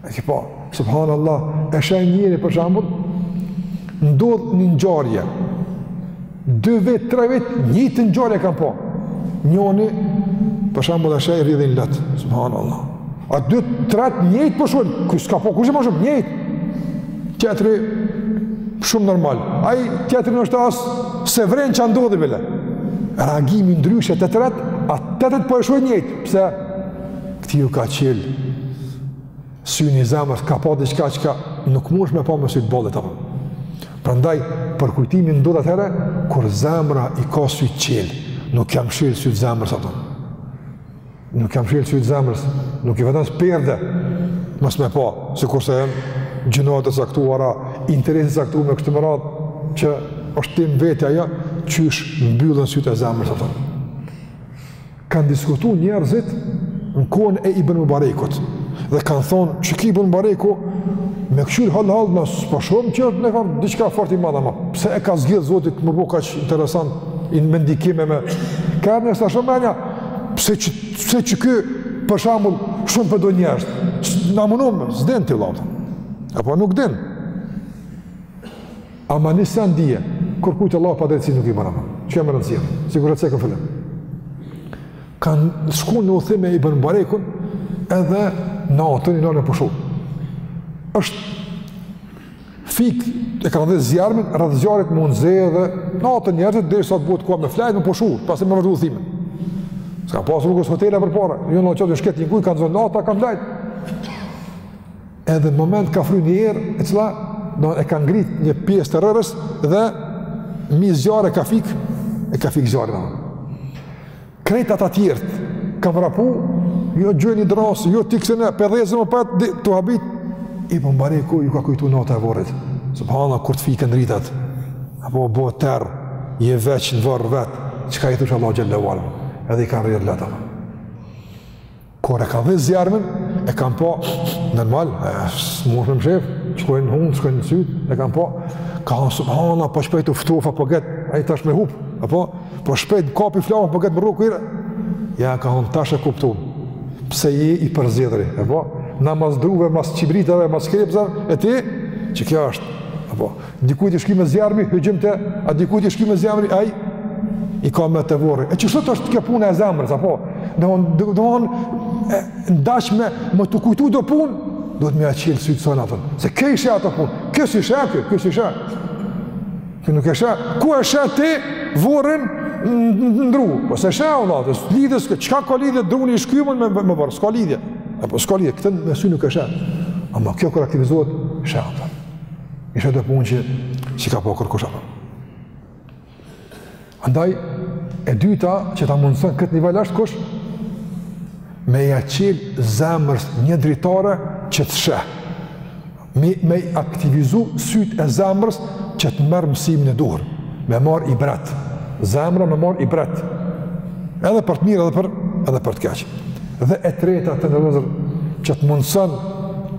E ki pa, subhanallah, e sheh njeri për shembull, ndodh një ngjarje, dy vetë, tre vetë, njëjtë ngjarje kanë pa, njoni, për shembull, e sheh rrjedhin lotët, subhanallah, a dy, tre, njëjtë po e shohin, kështu ka po, kështu po e shohin njëjtë, tjetri, shumë normal, ai tjetri në është as s'e vren ça ndodhi bile, reagimi ndryshe te të tretë, a të tretë po e shohin njëjtë, pse, këtij iu ka çelë, syni i zemrës ka pa diçka çka nuk mundesh me pa me sytë e ballit apo. Prandaj, përkujtimi ndodh atëherë, kur zemra i ka sytë çelë, nuk ia mshel sytë zemrës ato. Nuk ia mshel sytë zemrës, nuk i vendon si perde, mos me pa, sikurse janë gjynahet e caktuara, interesi i caktuar e kështu me radhë, që është temë veti ajo, qysh mbyllen sytë e zemrës ato. Kanë diskutu njerëzit në kohën e Ibn Mubarekut, dhe kanë thonë, që ky Ibn Mubareku, me këqyrë hollë hollë, ne s'po shohim që është në farë, diçka fort i madh ama, pse e ka zgjedhë Zoti me bo kaq interesant, me ndikim e me, ka e njështë ashtë menja, pse që, pse që ky, për shembull, shumë për do njerëz na munon, s'din ti latë, apo nuk din, Ama një sen dije, kurkujt Allahu padrejtësi nuk i bon ama. Qajo me rëndësi, sikur e cekëm n'fillim. Kanë shku në udhëtim me Ibn Mubarekun edhe natën u nalën me pushu. është fik e kanë dhezë zjarmin, rreth zjarrit m'u nxe edhe natën njerëzit derisa të bohet koha me flejtë me pushu, pastaj me vazhdu udhëtimin. S'ka pasë rrugës hotela përpara, jo jo në qëtë në shkretinë ku i ka zonë nata, kanë flejtë. edhe në moment ka fry një erë, e cila e ka ngrit një pjesë të rërës dhe mi zjarr e ka fik, e ka fik zjarmin. Krejt ata tjertë, kanë vrapu, jo gjej një drasë, jo ti këse për me dhezë apet, tu habit, Ibn Mubarekut iu ka kujtu nata e vorrit. Subhanallah, kur të fiken dritat, apo bohet terr, je veç në vorr vetë, çka i thush Allahut xhele ve ala, edhe i kanë rrjedhë lot Kur e kanë dhezë zjarmin, e kanë pa normal, s'mund të mshef, shkojnë hund, shkojnë në syt, e kanë pa kanë thonë subhanallah, po shpejt u ftofe, po get, ai tash me hup, apo po shpejt kapi flama, po get me rrugë kurë. Ia kanë thonë tash e kuptum pse je i përzgjedhur, apo na mas druve, mas çibritave, mas shkrepsave, e ti që kjo është, apo Dikujt i shkimet zjarmi, hyjim te, a dikujt i shkimet zjarmi, ai i ka mentë te vorri. E qeshtu është kjo puna e zemrës apo? Do von do von dashme me t'u kujtu do punë, do të m'i çel sytë tona thon. Se ky s'i sheh ato punë? Ky s'i sheh, ky s'i sheh? Ky nuk i sheh? Ku e sheh ti vorrin në dru. Po s'e sheh vallahi, lidhje çka ka lidhje druni i shkymun me me vorr, s'ka lidhje. Apo s'ka lidhje, këtë me sy nuk e sheh. Ama kjo kur aktivizohet, i sheh. I sheh do punë që s'i ka pa kurkush. Andaj, e dyta që ta mundëson këtë nivel është kush, me ia çelë zemrës një dritare që të sheh, me, me aktivizu sytë e zemrës që të merr mësimin e duhur, me marrë ibret, zemra me marrë ibret, edhe për të mirë edhe për, edhe për të keq. Dhe e treta të nderuar vëllezër, që të mundëson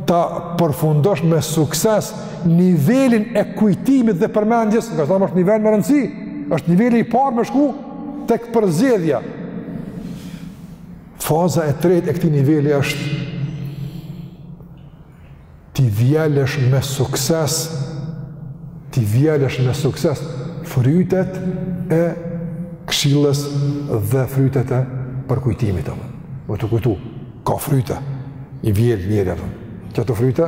ta përfundosh me sukses nivelin e kujtimit dhe përmendjes, ngase thamë është nivel me rëndësi, është niveli i parë me shku tek përzgjedhja. Faza e tretë e këtij niveli është t'i vjelësh me sukses, t'i vjelësh me sukses frytet e këshillës dhe frytet e përkujtimit apo. Me t'u kujtu, ka fryte i vjel njeri apo. Qato fryte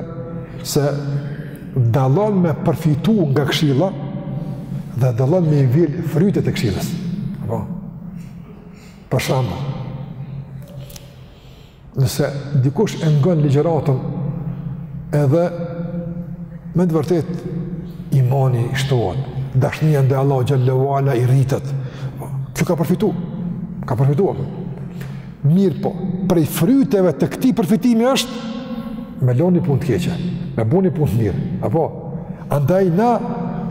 se dallon me përfitu nga këshilla dhe dallon me i vjel frytet e këshillës. Apo. Për shembull, Nëse dikush e ngon ligjëratën edhe me të vërtet imani i shtohet, dashnia ndaj Allahut xhel-le ue ala i rritet. Ky ka përfitu, ka përfituar. Mirëpo, prej fryteve të këtij përfitimi është me lon një punë të keqe, me bo një punë të mirë. Apo Andaj na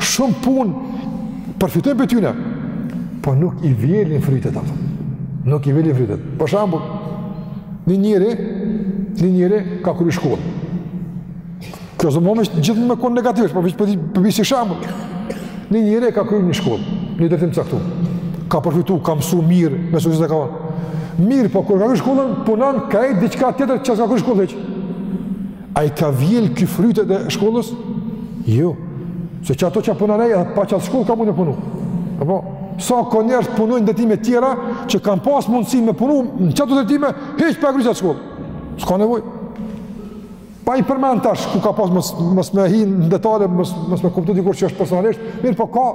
shumë punë përfitojmë prej tyne, po nuk i vjelim frytet apo. Nuk i vjelim frytet. Për shembull, një njeri, një njeri ka kry shkollë. Kjo s'do me thonë gjithë me konë negativisht, po po e bi si shembull. Një njeri ka kry një shkollë, një drejtim të caktum. Ka përfitu, ka mësu mirë, me së gjithë ka vanë. Mirëpo kur ka kry shkollën, punon ai diçka tjetër çka s'ka kry shkollë, A i ka vjel ky frytet e shkollës? Jo. Se qato çka punon ai, edhe pa qat shkollë ka mujt me punu. Apo, sa sa ka njerëz punojnë drejtime tjera, që kanë pas mundësi me punu, në qato drejtime, hiç pa e kry qat shkollë. S'ka nevojë. Pa i përmend tash, ku ka pas mos me hi në detale, mos, mos me kuptu dikush që është personalisht, mirëpo ka,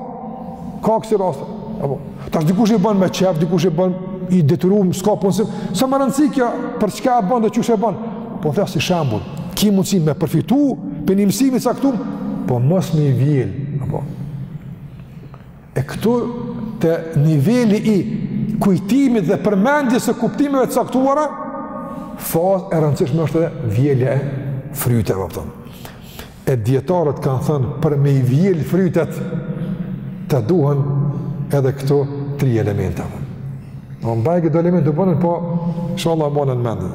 ka kësi raste. Apo, tash dikush e bën me qef, dikush e bën i detyruar, s'ka punësim. S'a me rëndësi kjo për çka e bën dhe qysh e bën. Po tha si shembull, ki mundësi me përfitu prej një mësimi caktum, po mos me i vjel. Apo. E këtu te niveli i kujtimit dhe përmendjes së kuptimeve të caktuara, fazë e rëndësishme është edhe vjelja e fryteve, a kupton. E dijetarët kanë thënë për me i vjel frytet të duhen edhe këto tri elemente. A mbajt ke do elemente u bonën, po inshallah mahen mend.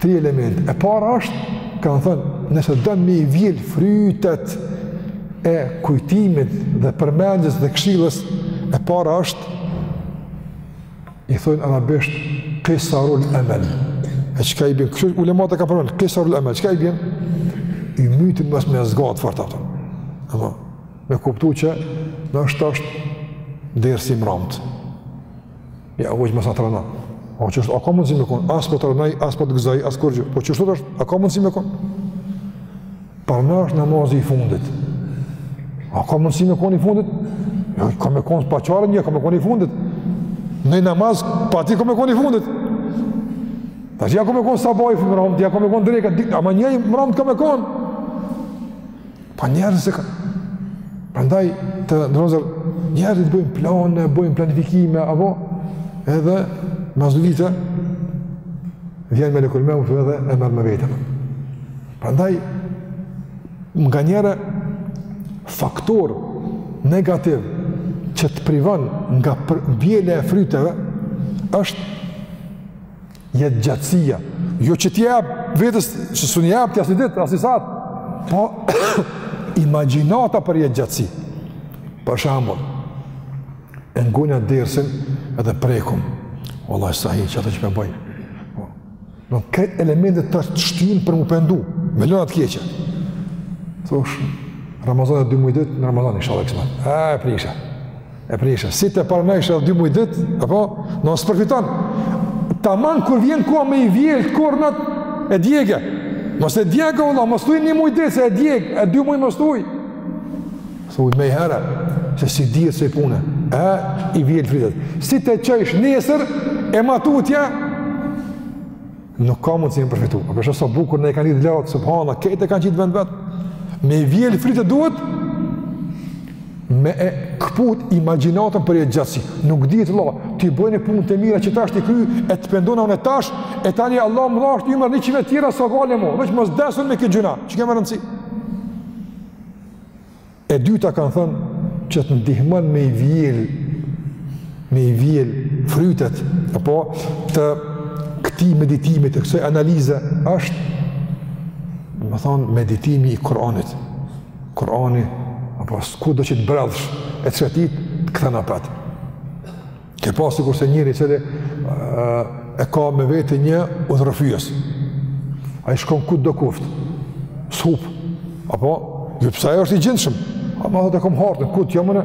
Tri elemente. E para është, kanë thënë, nëse do me i vjel frytet e kujtimit dhe përmendjes dhe kshillës, e para është i thonë arabisht kisarul emel. E çka i bjen? Kshtu ulemat e kanë përmend kisarul emel. Çka i bjen? I myti mos me zgat fort ato. Apo me kuptu që në është është dersi i mramtë. Ja, u është mësa të rëna. A që është, a ka mundësi me konë? As po të rrej, as po të gëzoj, as kurgjë. Po qysh është, a ka mundësi me konë? Për ne është namazi i fundit. A ka mundësi me kon i fundit? Jo, ka me kon pa çare një, ka me kon i fundit. Një namaz, për ty ka me kon i fundit. Tash ja ka me kon sabahi i mramë, ja ka me kon dreka, ama njëri i mramë ka me kon. Pa njërën s'e ka. Prandaj, të nderuar vëllezër, njerëzit bëjmë plane, bëjmë planifikime, apo, edhe, mazulite, vjen Melekul Mevti dhe e merr me vete. Prandaj, nga njëri faktor negativ që të privon nga vjelja e fryteve, është jetëgjatësia. Jo që ti ia jep vetes, që s'un ia jep ti asni ditë, asnji sahat, po imagjinata për jetëgjatësi. Për shembull, e ngunja dersin edhe prekum. Allah, sahi që ato që me bëjnë. Në këto elementet të shtyjnë për m'u pendu, me lon të keqen. Thush, Ramazani edhe dy muj ditë, në Ramazan inshallah kësmet. E, e prishe. E prishe. Si të parë në ish edhe dy muj ditë, apo, nuk përfiton. Taman kur vjen koha me i vjel të korrnat e djeg. Mos e djeg, vëlla, mos thuj një muj ditë, se e djeg, edhe dy muj mos thuj Thuj menjëherë, se s'i dihet kësaj pune, e, i vjel frytet, si të çojsh nesër, e ma tutje, nuk ka mundësi me përfitu, a po sheh sa bukur na e kanë dijetarët, subhanallah, krejt e kanë qit n'vend t'vet, me i vjel frytet duhet, me e këput imagjinatën për jetëgjatësi, nuk dihet vlla, t'i bëj unë punët e mira që tash t'i kryj, e të pendona unë tash, e tani Allahu më dhashtë ymër njëqind vjet tjera, s'ka gajle mo, veç mos desim me këto gjyna, që ka rëndësi? E dyta kanë thënë që të ndihmon me i vjel me i vjel frytet apo të këtij meditimi të kësaj analize është domethonë meditimi i Kur'anit. Kur'ani apo kudo që të bredhsh e të shetitsh të kthen apet. Ke pa sikurse njëri i cili e ka me vete një udhërrëfyes. Ai shkon ku të do, kurrë s'hup. Apo, pse ai është i gjendshëm? Ama thotë e kom hartën, ku t'jom unë?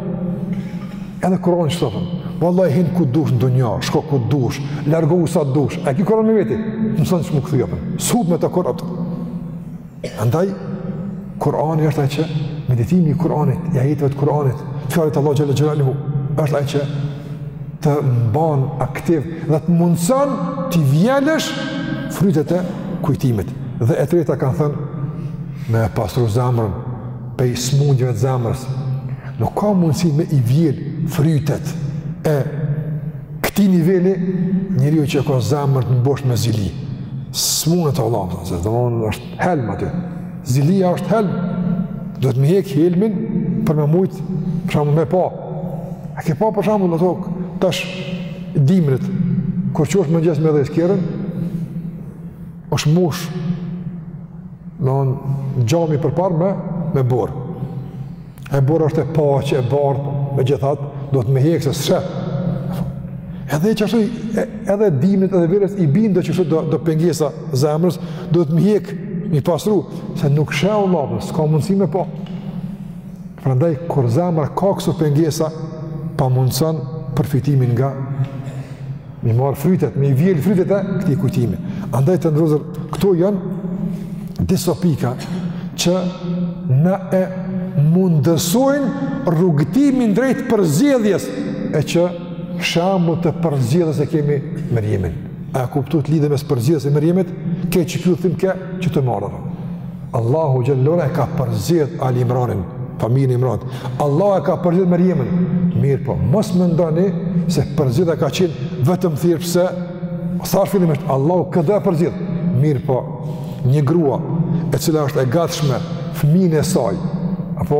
Edhe Kuroni të thotë, vëlla hin ku dush në dunja, shko ku dush, largohu sa dush, e ki Kuronin me veti, mëson qysh me u kthy apet, s'hup me të Kuroni, Andaj, Kurani është ai që meditimi i Kuranit, i ajeteve të Kuranit, fjalët e Allahut xhel-le xhelaluhu, është ai që të mban aktiv dhe të mundson t'i vjelësh frytet e kujtimit. Dhe e treta kanë thënë me pastru zemrën, prej smundjeve të zemrës. Nuk ka mundësi me i vjel frytet e Këtij niveli, njeriu që ka zemër të mbosh me zili, s'munet te Allahu, se domethënë është helm aty, zilia është helm, duhet me hjek helmin për me mujtë, për shembull me pa. A ke pa për shembull në tokë, tash dimrit, kur çohesh mëngjes me ndez kerrin, është mush, në në xhami përpara me, me borë. E bora është e paqtë, e bardhë, megjithatë, duhet me hjek, se s'sheh. Edhe qashtu, edhe dimrit, edhe verës, i bin do qashtu do, do pengesa zemrës, duhet me hjek, m'i pastru, se nuk sheh vallahi, s'ka mundësi me pa. Prandaj, kur zemra ka këso pengesa, pamundëson përfitimin nga M'i marr frytet, m'i vjel frytet e këtij kujtimi. Andaj të nderuar, këto janë disa pika që na e mundësojnë rrugëtimin drejt përzgjedhjes e që shembull të përzgjedhjes e kemi Merjemin. A e kuptuat lidhjen mes përzgjedhjes e Merjemit, ke që kjo të thimë ke që të marrë. Allahu xhelle ue ala e ka përzgjedh Ali Imranin, familjen e Imranit. Allahu e ka përzgjedh Merjemën. Mirëpo, mos mendoni se përzgjedhja ka qenë vetëm thjesht pse ashtu është, fillimisht Allahu këtë e përzgjedh. Mirëpo, një grua e cila është e gatshme fëmijën e saj apo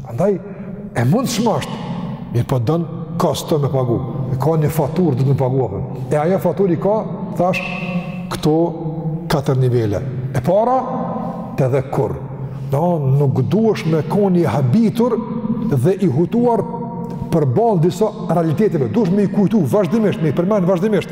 Andaj, e mundshme asht, mirëpo domethënë kosto duhet me pagu, e ka një faturë duhet me pagu, apo. e ajo faturë i ka, thash, këto katër nivele. E para, tedhekkur. Pra, nuk duhesh me kon i habitur dhe i hutuar përballë disa realiteteve. Duhesh me i kujtu vazhdimisht, me i përmend vazhdimisht.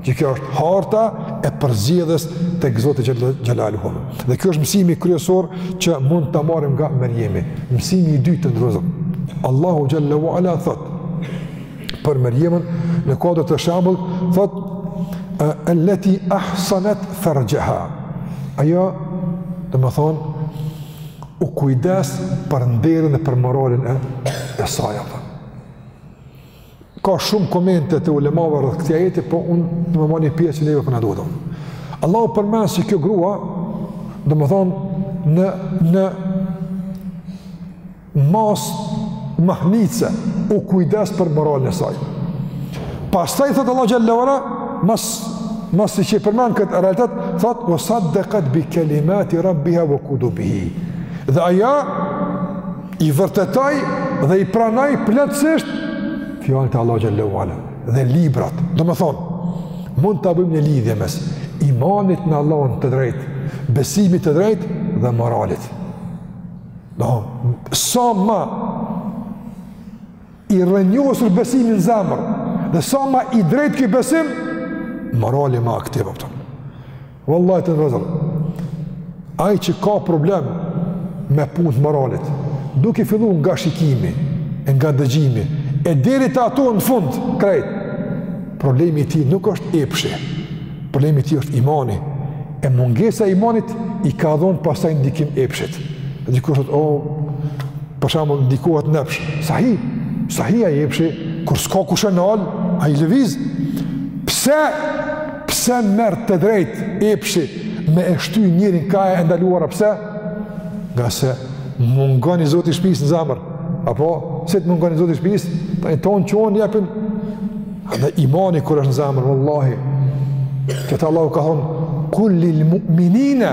Që kjo është harta e përzgjedhjes tek Zoti xhelle xhelaluhu. Dhe ky është mësimi kryesor që mund ta marrim nga Merjemi. Mësimi i dytë të nderuar. Allahu xhelle ue ala thotë për Merjemen në kodër të shembullit thotë allati ahsanat farjaha. Ajo domethënë u kujdes për nderin dhe për moralin e, e saj apo. Ka shumë komente të ulemave rreth këtij ajeti, po unë do me marr një pjesë që neve po na duhet. Allahu përmend se kjo grua, domethënë në në masë mahnitëse u kujdes për moralin e saj. Pastaj thotë Allahu xhelle ue ala, mas masi që e përmend këtë realitet, thotë wa saddaqat bi kalimati rabbiha wa kutubihi. Dhe ajo I vërtetoj dhe i pranoj plotësisht fjalët e Allahut xhel-le ue ala dhe librat. Domethënë, mund ta bëjmë një lidhje mes imanit në Allahun të drejtë, besimit të drejtë dhe moralit. Do sa ma i rrënjosur besimi në zemër dhe sa ma i drejtë ky besim, morali ma aktiv apo. Vallahi të nderuar, ai që ka problem me punë të moralit, duke fillu nga shikimi, e nga dëgjimi, e deri te ato në fund, krejt, problemi i tij nuk është epshi, problemi i tij është imani, e mungesa e imanit i ka dhonë pastaj ndikim epshit. Dikush thot, o, për shembull ndikohet në epsh, sahih, sahih ai epshi, kur s'ka kush e nal, ai lëviz, pse Pse merr të drejtë epshi me e shty njerin ka e ndaluara, pse? Ngase mungon i zoti i shpisë në zemër. Apo s'e t'mungon i zoti i shpisë, tani ton çon epshin. Dhe imani kur është në zemër, vallahi. Që ta Allahu ka thon kul lil mu'minina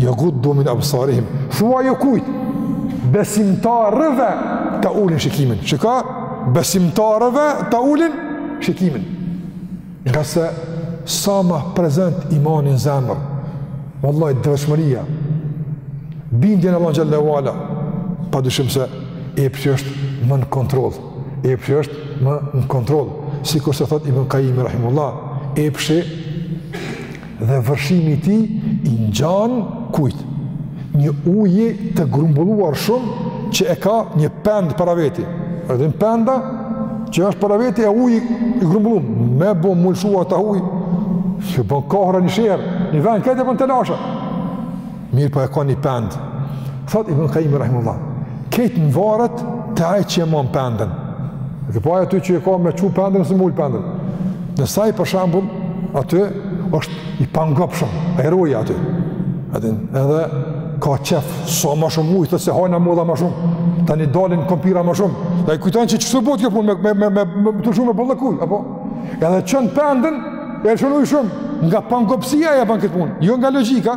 jeguddu min absarihim. Thuaju kujt? Besimtarëve ta ulin shikimin. Çka? Besimtarëve ta ulin shikimin. Ngase sa ma prezent imani në zemër, vallahi, devotshmëria, bindja në Allahun xhel-le ue ala, pa dyshim se epshi është më në kontroll, epshi është më në kontroll, sikurse thot Ibn Kajimi, rahimehullah, epshi dhe vërshimi i tij i ngjan kujt? Një uji të grumbulluar shumë që e ka një pendë para veti. Edhe penda që është para veti e uji i grumbullum, me bo m'u lshua ata ujë, ç'bon? Ka rrënu një sheher, një vend, krejt e bon tallash. Mirëpo e ka një pendë. Thot Ibn Kajimi rahimehullah, krejt nvaret te ai që e mon pendën. Ke pa, ai aty që e ka me çu pendën ose me ul pendën. Nëse ai për shembull, aty është i pangopshëm, ai roja aty. Adin, edhe ka qef, sa ma shumë ujë, thotë se hajt na mu dha ma shumë, tani dalin kompira ma shumë. Dhe ai kujton që qështu bohet kjo punë, me, me, me, me, të shumë me bollëk uji, apo? Edhe çon pendën, e lshon ujë shumë, nga pangopësia e ban këtë punë, jo nga logjika,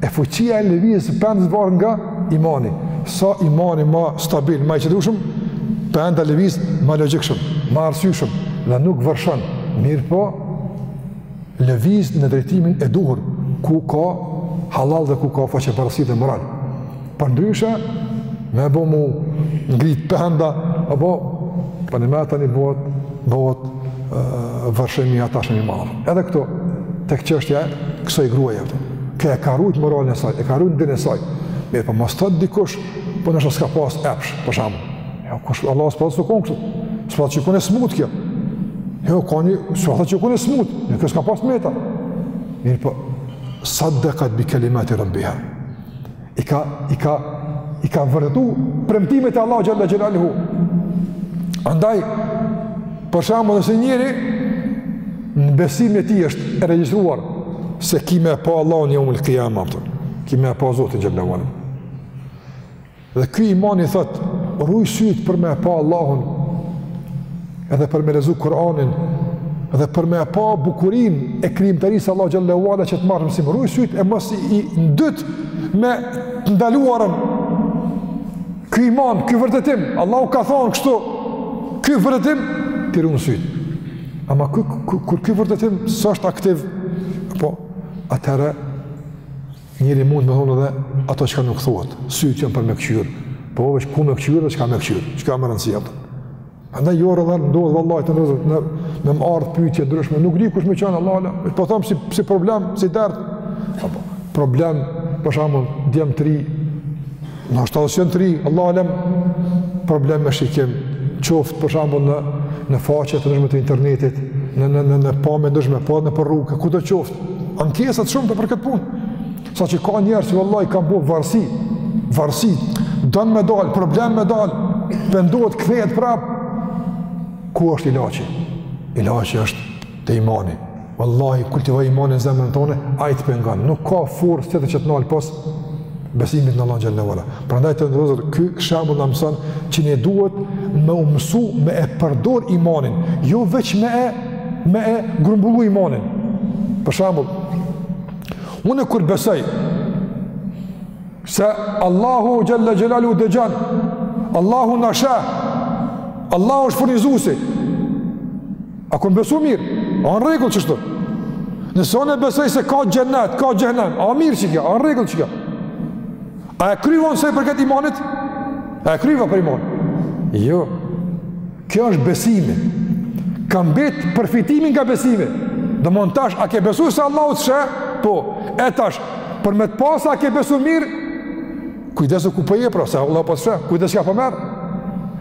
E fuqia e lëvizjes së pendës varet nga imani. Sa imani ma stabil, ma i qëndrueshëm, penda lëviz ma logjikshëm, ma arsyeshëm dhe nuk vërshon. Mirëpo, lëviz në drejtimin e duhur, ku ka hallall dhe ku ka faqebardhësi dhe moral. Përndryshe, me bo m'u ngrit penda, apo për po një me tani bëhet, bëhet vërshimi tash më i madh. Edhe këto, tek çështja e kësoj gruaje. Që e ka rujt moralin e saj, e ka rujt nderin e saj. Mirëpo mos thot dikush, po noshta s'ka pas epsh, për shembull. Ja, jo, kush, Allah s'po thot kon kështu, s'po thot që kon e smut kjo. Ja, jo, ka një, s'po thot që kon e smut, një kështu ka pas meta. Mirëpo, saddekat bi kelimati rabbiha. i ka i ka i ka vërtetu premtimet e Allahu xhalla xhelaluhu. Andaj për shembull nëse njeri në besimin e tij është e regjistruar se ki me e pa Allahun jeumul kijame. Ki me e pa Zotin xhalla xhelaluhu. Dhe ky iman i thot, ruj syt për me e pa Allahun, edhe për me lexu Kur'anin, dhe për me e pa bukurin e krijimtarisë Allah xhelle ve ala që të marrë mësim, ruj syt e mos i ndyt me të ndaluarën. Ky iman, ky vërtetim, Allahu ka thonë kështu, ky vërtetim, t'i run syt. Ama kur ky vërtetim s'është aktiv, apo, atëherë, Njeri mund me thonë edhe ato çka nuk thuhet, sytë janë për me këqyr, po veç ku me këqyr dhe çka me këqyr, që ka më rëndësi ato. Andaj jo rrallë ndodh vallahi të nderuar, në, në m'ardh pytje ndryshme, nuk di kush me qenë Allahu alem, po thom si, si problem, si dert, problem, për shembull, djem t'ri, Noshta as s'janë të ri, Allahu alem, problem me shikim, qoftë për shembull në, në faqe të ndryshme të internetit, në, në, në, në pamje ndryshme, po nëpër rrugë, kudo qoftë, ankesat shumë të për këtë punë, saqë ka njerëz që vallahi kam bo varsi, varsi, don me dal, problem me dal, pendohet, kthehet prapë, ku është ilaçi? Ilaçi është Te imani. Vallahi kultivoj imanin në zemrën tone, ai të pengon. Nuk ka forcë tjetër që të nal pos besimit në Allah xhelle ve ala. Prandaj të nderuar ky shembull na mëson që ne duhet me u mësu me e përdor imanin, jo veç me e me e grumbullu imanin. Për shembull, unë kur besoj se Allahu xhalla xhelaluhu dëgjon, Allahu na sheh, Allahu është furnizuesi. A kom besu mirë? A në rregull qështu? Nëse unë e besoj se ka xhennet, ka xhehennem, a mirë qekjo, a në rregull qekjo? A e kryva unë sa i përket imanit? A e kryva për iman? Jo. Kjo është besimi. Ka mbet përfitimi nga besimi. Domethënë tash, a ke besu se Allahu të sheh? Po. E tash, për me të pa se a ke besu mirë? Kujdesu ku po jep pra, se Allahu po të sheh, kujdes çka po merr.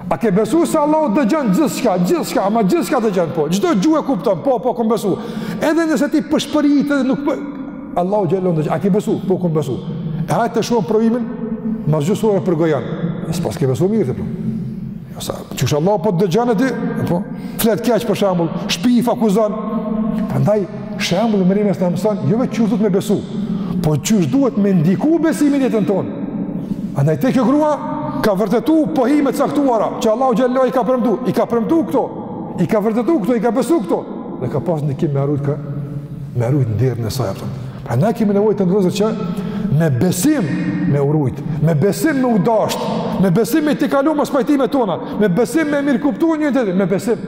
A ke besu se Allahu dëgjon gjithçka, gjithçka, ama gjithçka dëgjon, po, çdo gjuhë e kupton, po, po, kom besu. Edhe nëse ti pëshpërit edhe nuk për... Po- Allahu të dëgjon, a ke besu, po, kom besu. E hajde ta shohim provimin, mas gjysë ore përgojon, e s'paske besu mirë atëherë. Po. Se qysh Allahu po të dëgjon e ti po flet keq për shembull, shpif akuzon. Prandaj shembulli i Merjemes na mëson, jo veç qysh me besu, po qysh duhet me ndiku besimi në jetën tonë. Andaj te kjo grua ka vërtetu pohimet e caktuara që Allahu xhele ue ala i ka premtu, i ka premtu këto, i ka vërtetu këto, i ka besu këto dhe ka pas ndikim me e rujt, me e rujt nderin e saj Pra ne kemi nevojë të nderuar vëllezër që me besim me u rujt, me besim me u dasht, me besim me i tejkalu mospajtimet tona, me besim me mirëkuptu njëri-tjetrin me besim.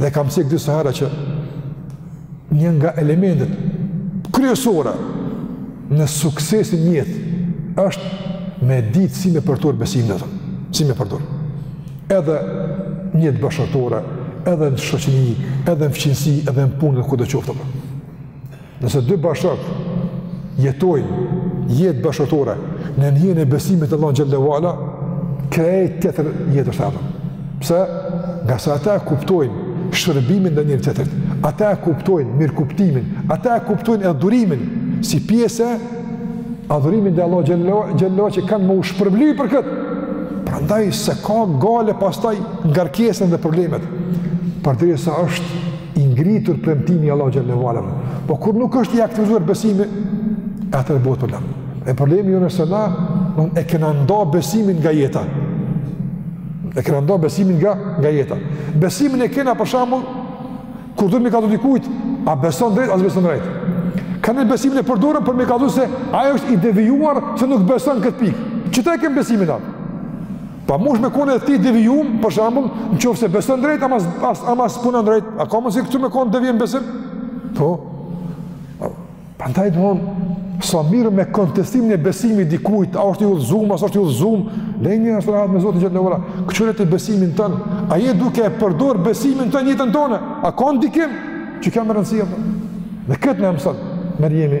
Dhe kam cek disa herë që një nga elementet kryesore në suksesin në jetë është me ditë si me përdor besimin, si me përdor. Edhe në jetë bashkëshortore, edhe në shoqëni, edhe në fqinsi, edhe në punë dhe kudo qoftë tjetër. Nëse dy bashkëshortë jetojnë jetë bashkëshortore nën hijen e besimit te Allahu xhele ue ala, krejt tjetër jetë është atëherë. Pse? Ngase ata e kuptojnë shërbimin ndaj njëri-tjetrit. Ata e kuptojnë mirëkuptimin. Ata e kuptojnë edhe durimin si pjesë e adhurimit ndaj Allahut xhele ue ala që kanë me u shpërbly për këtë. Prandaj s'e ka gajle pastaj ngarkesën dhe problemet. Përderisa është i ngritur premtimi i Allahut xhele ue ala. Po kur nuk është i aktivizuar besimi, atëherë bëhet problem. E problemi jonë është se na don e kena nda besimin nga jeta. E kena nda besimin nga nga jeta. Besimin e kena për shembull kur do me i kallzu dikujt, a beson drejt a s'beson drejt. Kah ne besimin e përdorim për me kallzu se ai është i devijuar se nuk beson këtë pikë. Qitu e kem besimin atë? Pa po mush me kone edhe ti i devijum, për shembull, në qoftë se beson drejt, ama, as, ama s'punon drejt, a ka mundësi këtu me kone devijim në besim? Po, prandaj thom, mos u merr me kontestimin e besimit dikujt, a është i udhëzum, a s'është i udhëzum, leje njerin rahat me Zotin xhele ue ala, këqyre ti besimin tënd, a je duke e përdor besimin tënd në jetën tënde, a ka ndikim, që ka më rëndësi, apo? Dhe këtë na mëson Merjemi,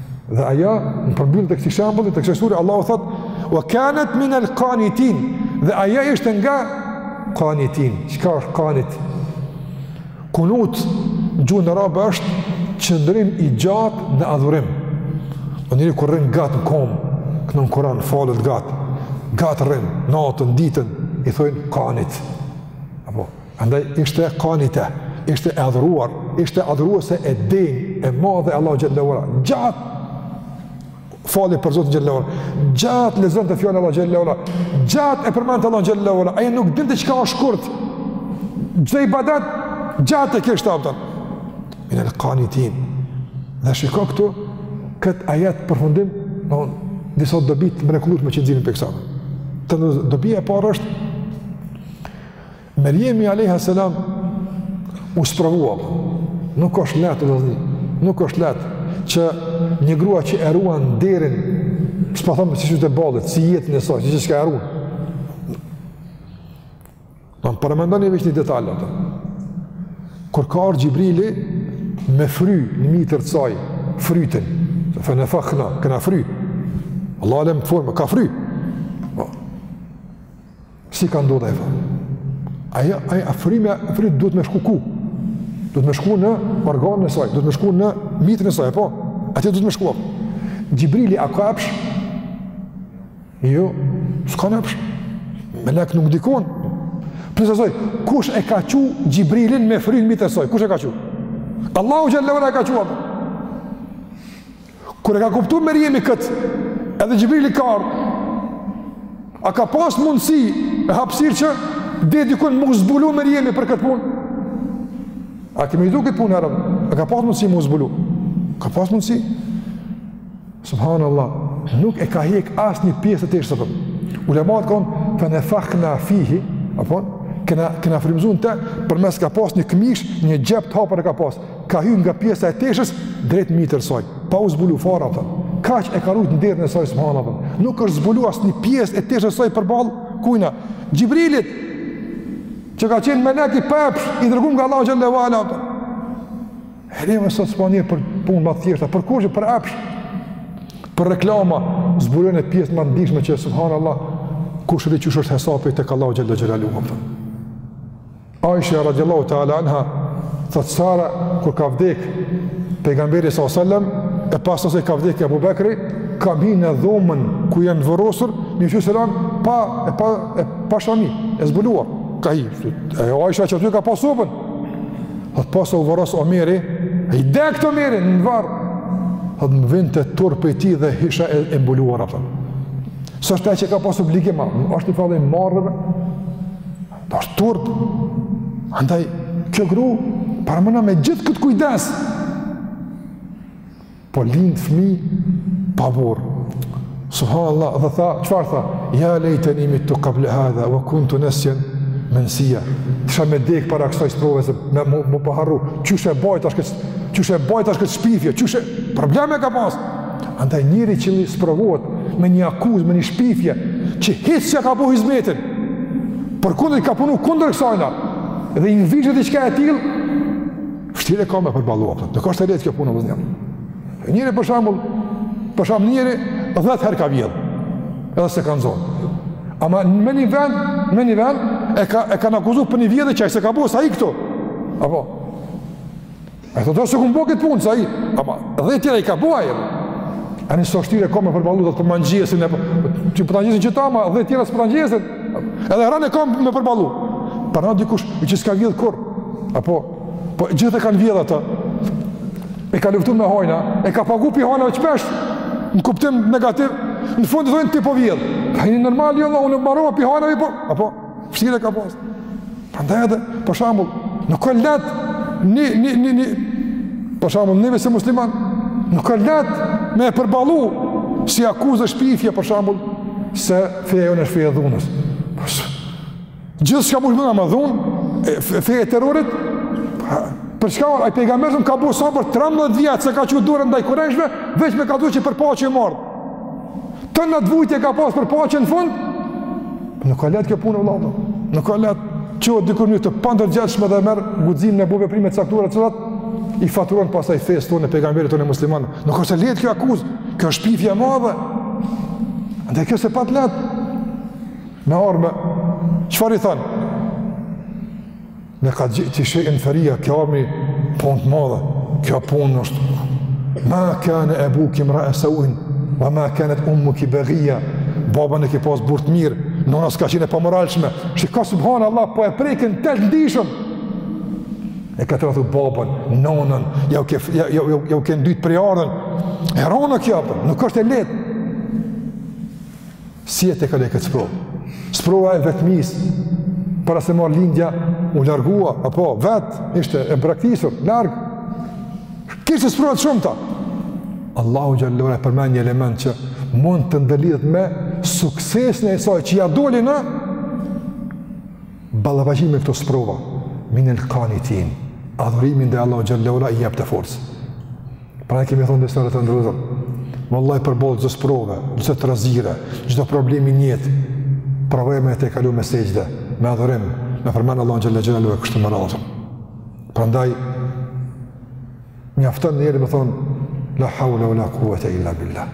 Dhe ajo në përmbyllje të këtij shembulli të kësaj sure Allahu thot: "Ue kanet minel kanitin." Dhe ajo ishte nga kanitin. Çka është kanit? Kunut në gjuhën arabe është qëndrim i gjatë në adhurim. Po njeri kur rrin gat në kom, kënon Kur'an falet gat. Gat rrin natën, ditën i thojnë kanit. Apo Andaj ishte kanite, ishte e adhuruar, ishte adhuruese e denjë, e madhe Allah xhelle ve ala. Gjatë falej për Zotin xhelle ve ala, gjatë lexonte fjalën e Allahut xhelle ve ala, gjatë e përmendte Allahun xhelle ve ala, ajo nuk dinte çka o shkurt, gjithë ibadetet, gjatë e kishte, a kupton. Minel kanitin, dhe shiko këtu, këtë ajet përfundim, në disa dobi të mrekullueshme që nxjerrim prej kësaj. Dobia e parë është, Merjemi alejha selam u sprovua. Nuk është lehtë vëllezër. Nuk është lehtë që një grua që e ruan nderin, s'po them si sytë e ballit, si jetën e saj, si çka e ruan. Po paramendoni veç një detal atë. Kur ka ardhur Xhibrili me fry në mitër të saj, frytin, fe nefahna, kena fry. Allahu alem formën, ka fry. Po. Si ka ndodhë nefha? Ajo, ajo, fryma, fryma, duhet me shku ku? Duhet me shku në organin e saj, duhet me shku në mitrën e saj, po? Atje duhet me shku, apo? Xhibrili, a ka epsh? Jo, s'kanë epsh. Melek nuk ndikon. Plus asoj, kush e ka çu Xhibrilin me fry në mitër të saj? Kush e ka çu? Allahu xhelle ve ala e ka çu, apo? Kur e ka kuptu Merjemi këtë, edhe Xhibrili ka ardhë, a ka pas mundësi e hapsirë që deri dikun m'u zbulu Merjemi për këtë punë? A ke mendu këtë punë herët? A ka pas mundësi m'u zbulu? Ka pas mundësi? Subhanallah, nuk e ka hek asnjë pjesë të teshës, po. Ulemat kanë thënë, fe nefahna fihi, apon, kena, kena frymëzu n'te, përmes ka pas një këmish, një xhep të hapur e ka pas. ka hyrë nga pjesa e teshës drejt mitrës saj, pa u zbulu fare, a kupton. Kaq e ka rujt nderin e saj subhanallah. Nuk është zbulu asnjë pjesë e teshës saj përball kujna. Xhibrilit që ka qenë melek i pa epsh i dërguar nga Allahu xhelle ve ala. Edhe më sot spani për punë më të thjeshta, për kurgjë, për epsh. Për reklama zbulohen pjesë më të ndjeshme që subhanallah kush e di qysh është hesapi tek Allahu xhelle ve ala. Aisha radiallahu ta'ala anha, thotë sa herë, kur ka vdek pejgamberi s.a.s. e pasi që ka vdek Ebu Bekri, kam hi në dhomën ku janë varrosur, me çu selam, pa, e pa, e pa shami, e zbuluar, ka hi, e Aisha që aty ka pas sobën, thotë pasi u varros Omeri, e i vdekt Omeri, në varr, thotë më vinte turp prej tij dhe hisha e, e mbuluar, a kupton. S'është ajo që ka pas obligim a, është i fadhe marrëve, Osht turp. Andaj kjo gru paramëno me gjithë këtë kujdes. Po lind fëmijë pa burrë. Subhanallah, dhe tha, çfarë tha? Ja lejteni mittu kable hadha, ve kuntu nesjen mensijja. Kisha me dek para kësaj sprove, se me mu, m'u pa harru. Qysh e baj tash këtë, qysh e baj tash këtë shpifje, qysh e... Probleme ka pasë. Andaj njeri i cili sprovohet me një akuzë, me një shpifje, që hiç s'ja ka bo hizmetin, përkundër i ka punu kundër kësajna, dhe i mvishet diçka e tillë, fshtirë e ka me përballu, pra, nuk është e letë kjo punë, për njeri. Njeri për shembull, për shembull njeri, dhetë herë ka vjedhë, edhe s'e kanë zonë. Ama me një vend, me një vend, e ka, e kanë akuzu për një vjedhje që ai s'e ka bo, sahi këtu. Apo, E të dërë s'e kom bo këtë punë, sahi, ama dhetë tjera i ka bo ai, a një vështirë e ka me përballu dhe të përma në gjiesin, e, që përta në gjiesin që ta, ama dhetë tjera së përta në gjiesin, edhe ranë e ka me përballu, por një dikushi që s'ka vjedhë kurrë, apo, po gjithë e kanë vjedhë atë, e ka luftu me hajna, e ka pagu pi hajnave shpesh, në kuptim negativ, në fund t'i thojnë ti po vjedh, ai normal jo dhe unë mbarova pi hajna, po, apo, Vështirë e ka pas. Prandaj edhe, për shembull, nuk a letë, një, një, një, një, për shembull, neve si muslimanë, nuk a letë me e përballu si akuzë e shpifje, për shembull, se feja jonë është feja e dhunës. Gjithçka mundesh me na, ama dhunë, feja e terrorit, për çka ore, ai pejgamber alejhi selam ka bo sabër 13 vjet s'e ka çu dorën ndaj kurejshve, veç me kallxu që për paqe kam ardhë. Tona ato vujtje ka pas për paqe në fund, nuk a letë kjo punë, vëllaço. Nuk a letë çohet dikush në mënyrë të pandërgjegjshme dhe merr guximin e bon veprime të caktuara, të cilat i faturon pastaj fesë tonë e pejgamberit tonë e muslimanë. Nuk është e letë kjo akuzë, kjo është shpifje e madhe. Andaj kjo s'e pat letë. Merjeme, çfarë i thanë? Lekad xhi'ti shej'en ferijja, ke ardh me punë të madhe, kjo punë është, ma kane ebuki imree sev'in, ve ma kanet ummuki begijja, babën e ki pasë burrë të mirë, nona s'ka qenë e pamoralshme, shika subhanallah, po e prekin të të ndishëm, e ke tradhtu babën, nonën, ja u ke, ja, ja, ja, ja u ke ndytë prejardhjen, e ronë kjo, pra, nuk është e letë, Si e tejkaloi këtë sprovë? Sprova e vetmisë, para se me ardh lindja, u largua, apo vetë, ishte e braktisur, larg. Kishte sprova të shumta. Allahu xhele ve ala e përmend një element që mund të ndërlidhet me suksesin e saj që ia doli në ballafaqim me këto sprova. Minel kanitin, adhurimi ndaj Allahut xhele ve ala i jepte forcë. Pra e kemi thonë dhe sërët e ndërëzëm, më Allah i përbolë gjithë sprove, gjithë të razire, gjithë të problemi njëtë, provojë me te kalu me sejgjde, me adhurim, me përmenë Allah në gjellë gjellë e kështë më radhëm. Pra ndaj, një aftën njëri me thonë, la haule u la kuvet e illa billah.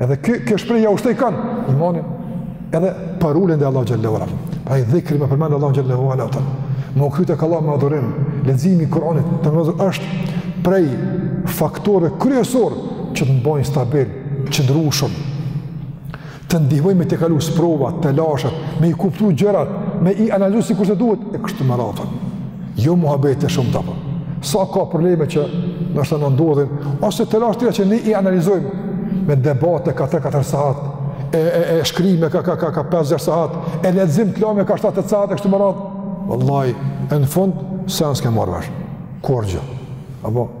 Edhe kjo, kjo shprehje është i kanë, imanin, edhe përuljen ndaj Allahut xhelle ue ala. Prandaj dhikri me përmend Allahun xhelle ue ala. Me u kthy te ka Allahu me adhurim, leximi i Kur'anit, të nderuar, është prej faktorëve kryesorë që të mbajnë stabil, qëndrueshëm, të ndihmojnë me tejkalu sprovat, telashet, me i kuptu gjërat, me i analizu sikurse duhet, e kështu me radhë. Jo muhabete shumë, apo. Sa ka probleme që nashta na ndodhin, ose telashe tjera që ne i analizojmë me debate ka 3-4 sahat, e, e, e shkrime ka, ka, ka, ka 5-6 sahat, e lexim të lajmeve ka 7-8 sahat e kështu me radhë. Vallahi, e në fund, send s'kem marrë vesh. Kurgjo. Apo?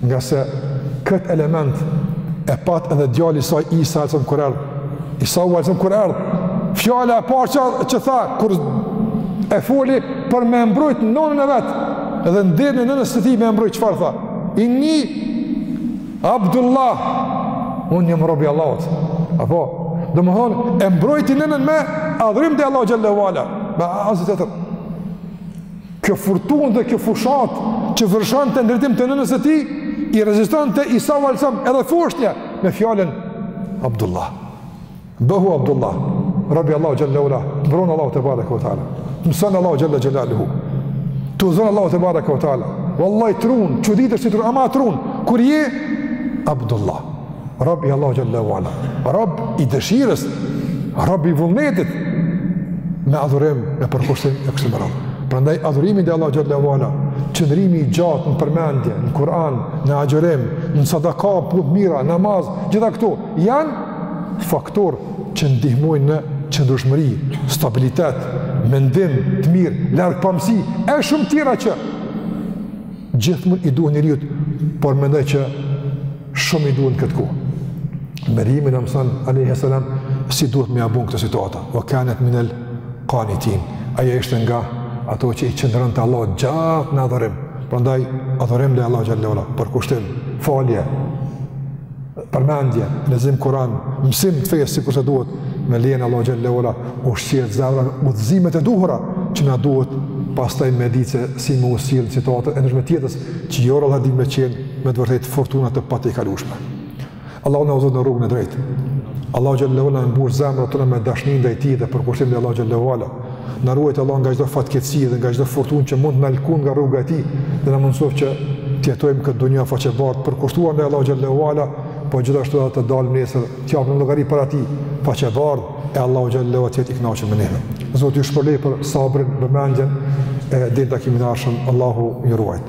Ngase këtë element e pat edhe djali i saj Isa alejhi selam kur erdh. Isau alejhi selam kur erdh. Fjala e parë që, që tha kur e foli për me mbrojt nonën e vet. Edhe nderin e nënës së tij me mbrojt çfarë tha? Inni Abdullah. Unë jam rob i Allahut. Apo, domethonë, e mbrojti nënën me adhurim të Allahut xhelle ue ala. Me asë të të të të Kjo furtunë dhe kjo fushatë që vërshonte në drejtim të nënës së tij, i rezistonte Isau alejhi selam edhe foshnja me fjalën Abdullah. Bëhu Abdullah, rob i Allahut xhelle ue ala, mbron Allahu tebareke ue teala, mëson Allahu xhelle xhelaluhu, t'udhëzon Allahu tebareke ue teala, vallahi t'run, çuditesh si t'run, ama t'run, kur je Abdullah, Rob i Allahut xhelle ue ala. Rob i dëshirës, rob i vullnetit me adhurim, me përkushtim e kështu me radhë. Prandaj adhurimi ndaj Allahut xhelle ue ala, qëndrimi i gjatë në përmendje, në Kur'an, në agjërim, në sadaka, punë t'mira, namaz, gjitha këto janë faktorë që ndihmojnë në qëndrueshmëri, stabilitet, mendim të mirë, largpamësi, e shumë tjera që gjithmonë i duhen njeriut, por mendoj që Shumë i duhen në këtë kohë. Merjemi na mëson, a.s. si duhet me ia bo në këto situata. Ue kanet minel kanitin. Ajo ishte nga ato që i qëndronte Allahut gjatë në adhurim. Prandaj, adhurim ndaj Allahut xhelle ue ala. Përkushtim, falje, përmendje, lexim Kur'an, mësim të fesë sikurse duhet. Me lejen e Allahut xhelle ue ala, ushqehet zemra, udhëzimet e duhura që na duhet pastaj me ditë se si me u sjellë në situata të ndryshme të jetës që jorë Allah di me qenë me të vërtetë fortuna të patejkalueshme. Allahu na udhëzon në rrugën e drejtë. Allahu xhallahu ala na mbush zemrat tona me dashni ndaj tij dhe përkushtim ndaj Allahu xhallahu ala. Na ruajt Allahu nga çdo fatkeqësi dhe nga çdo fortunë që mund të na lkund nga rruga e tij dhe na mundësoftë që të jetojmë këtë dunja faqebardhë përkushtuar ndaj Allahu xhallahu ala, po gjithashtu edhe të dalim nesër të japim llogari para tij faqebardhë e Allahu xhallahu ala të jetë i kënaqur me ne. Zoti ju shpërbleftë për sabrin, vëmendjen e deri në takimin e ardhshëm. Allahu ju ruajt.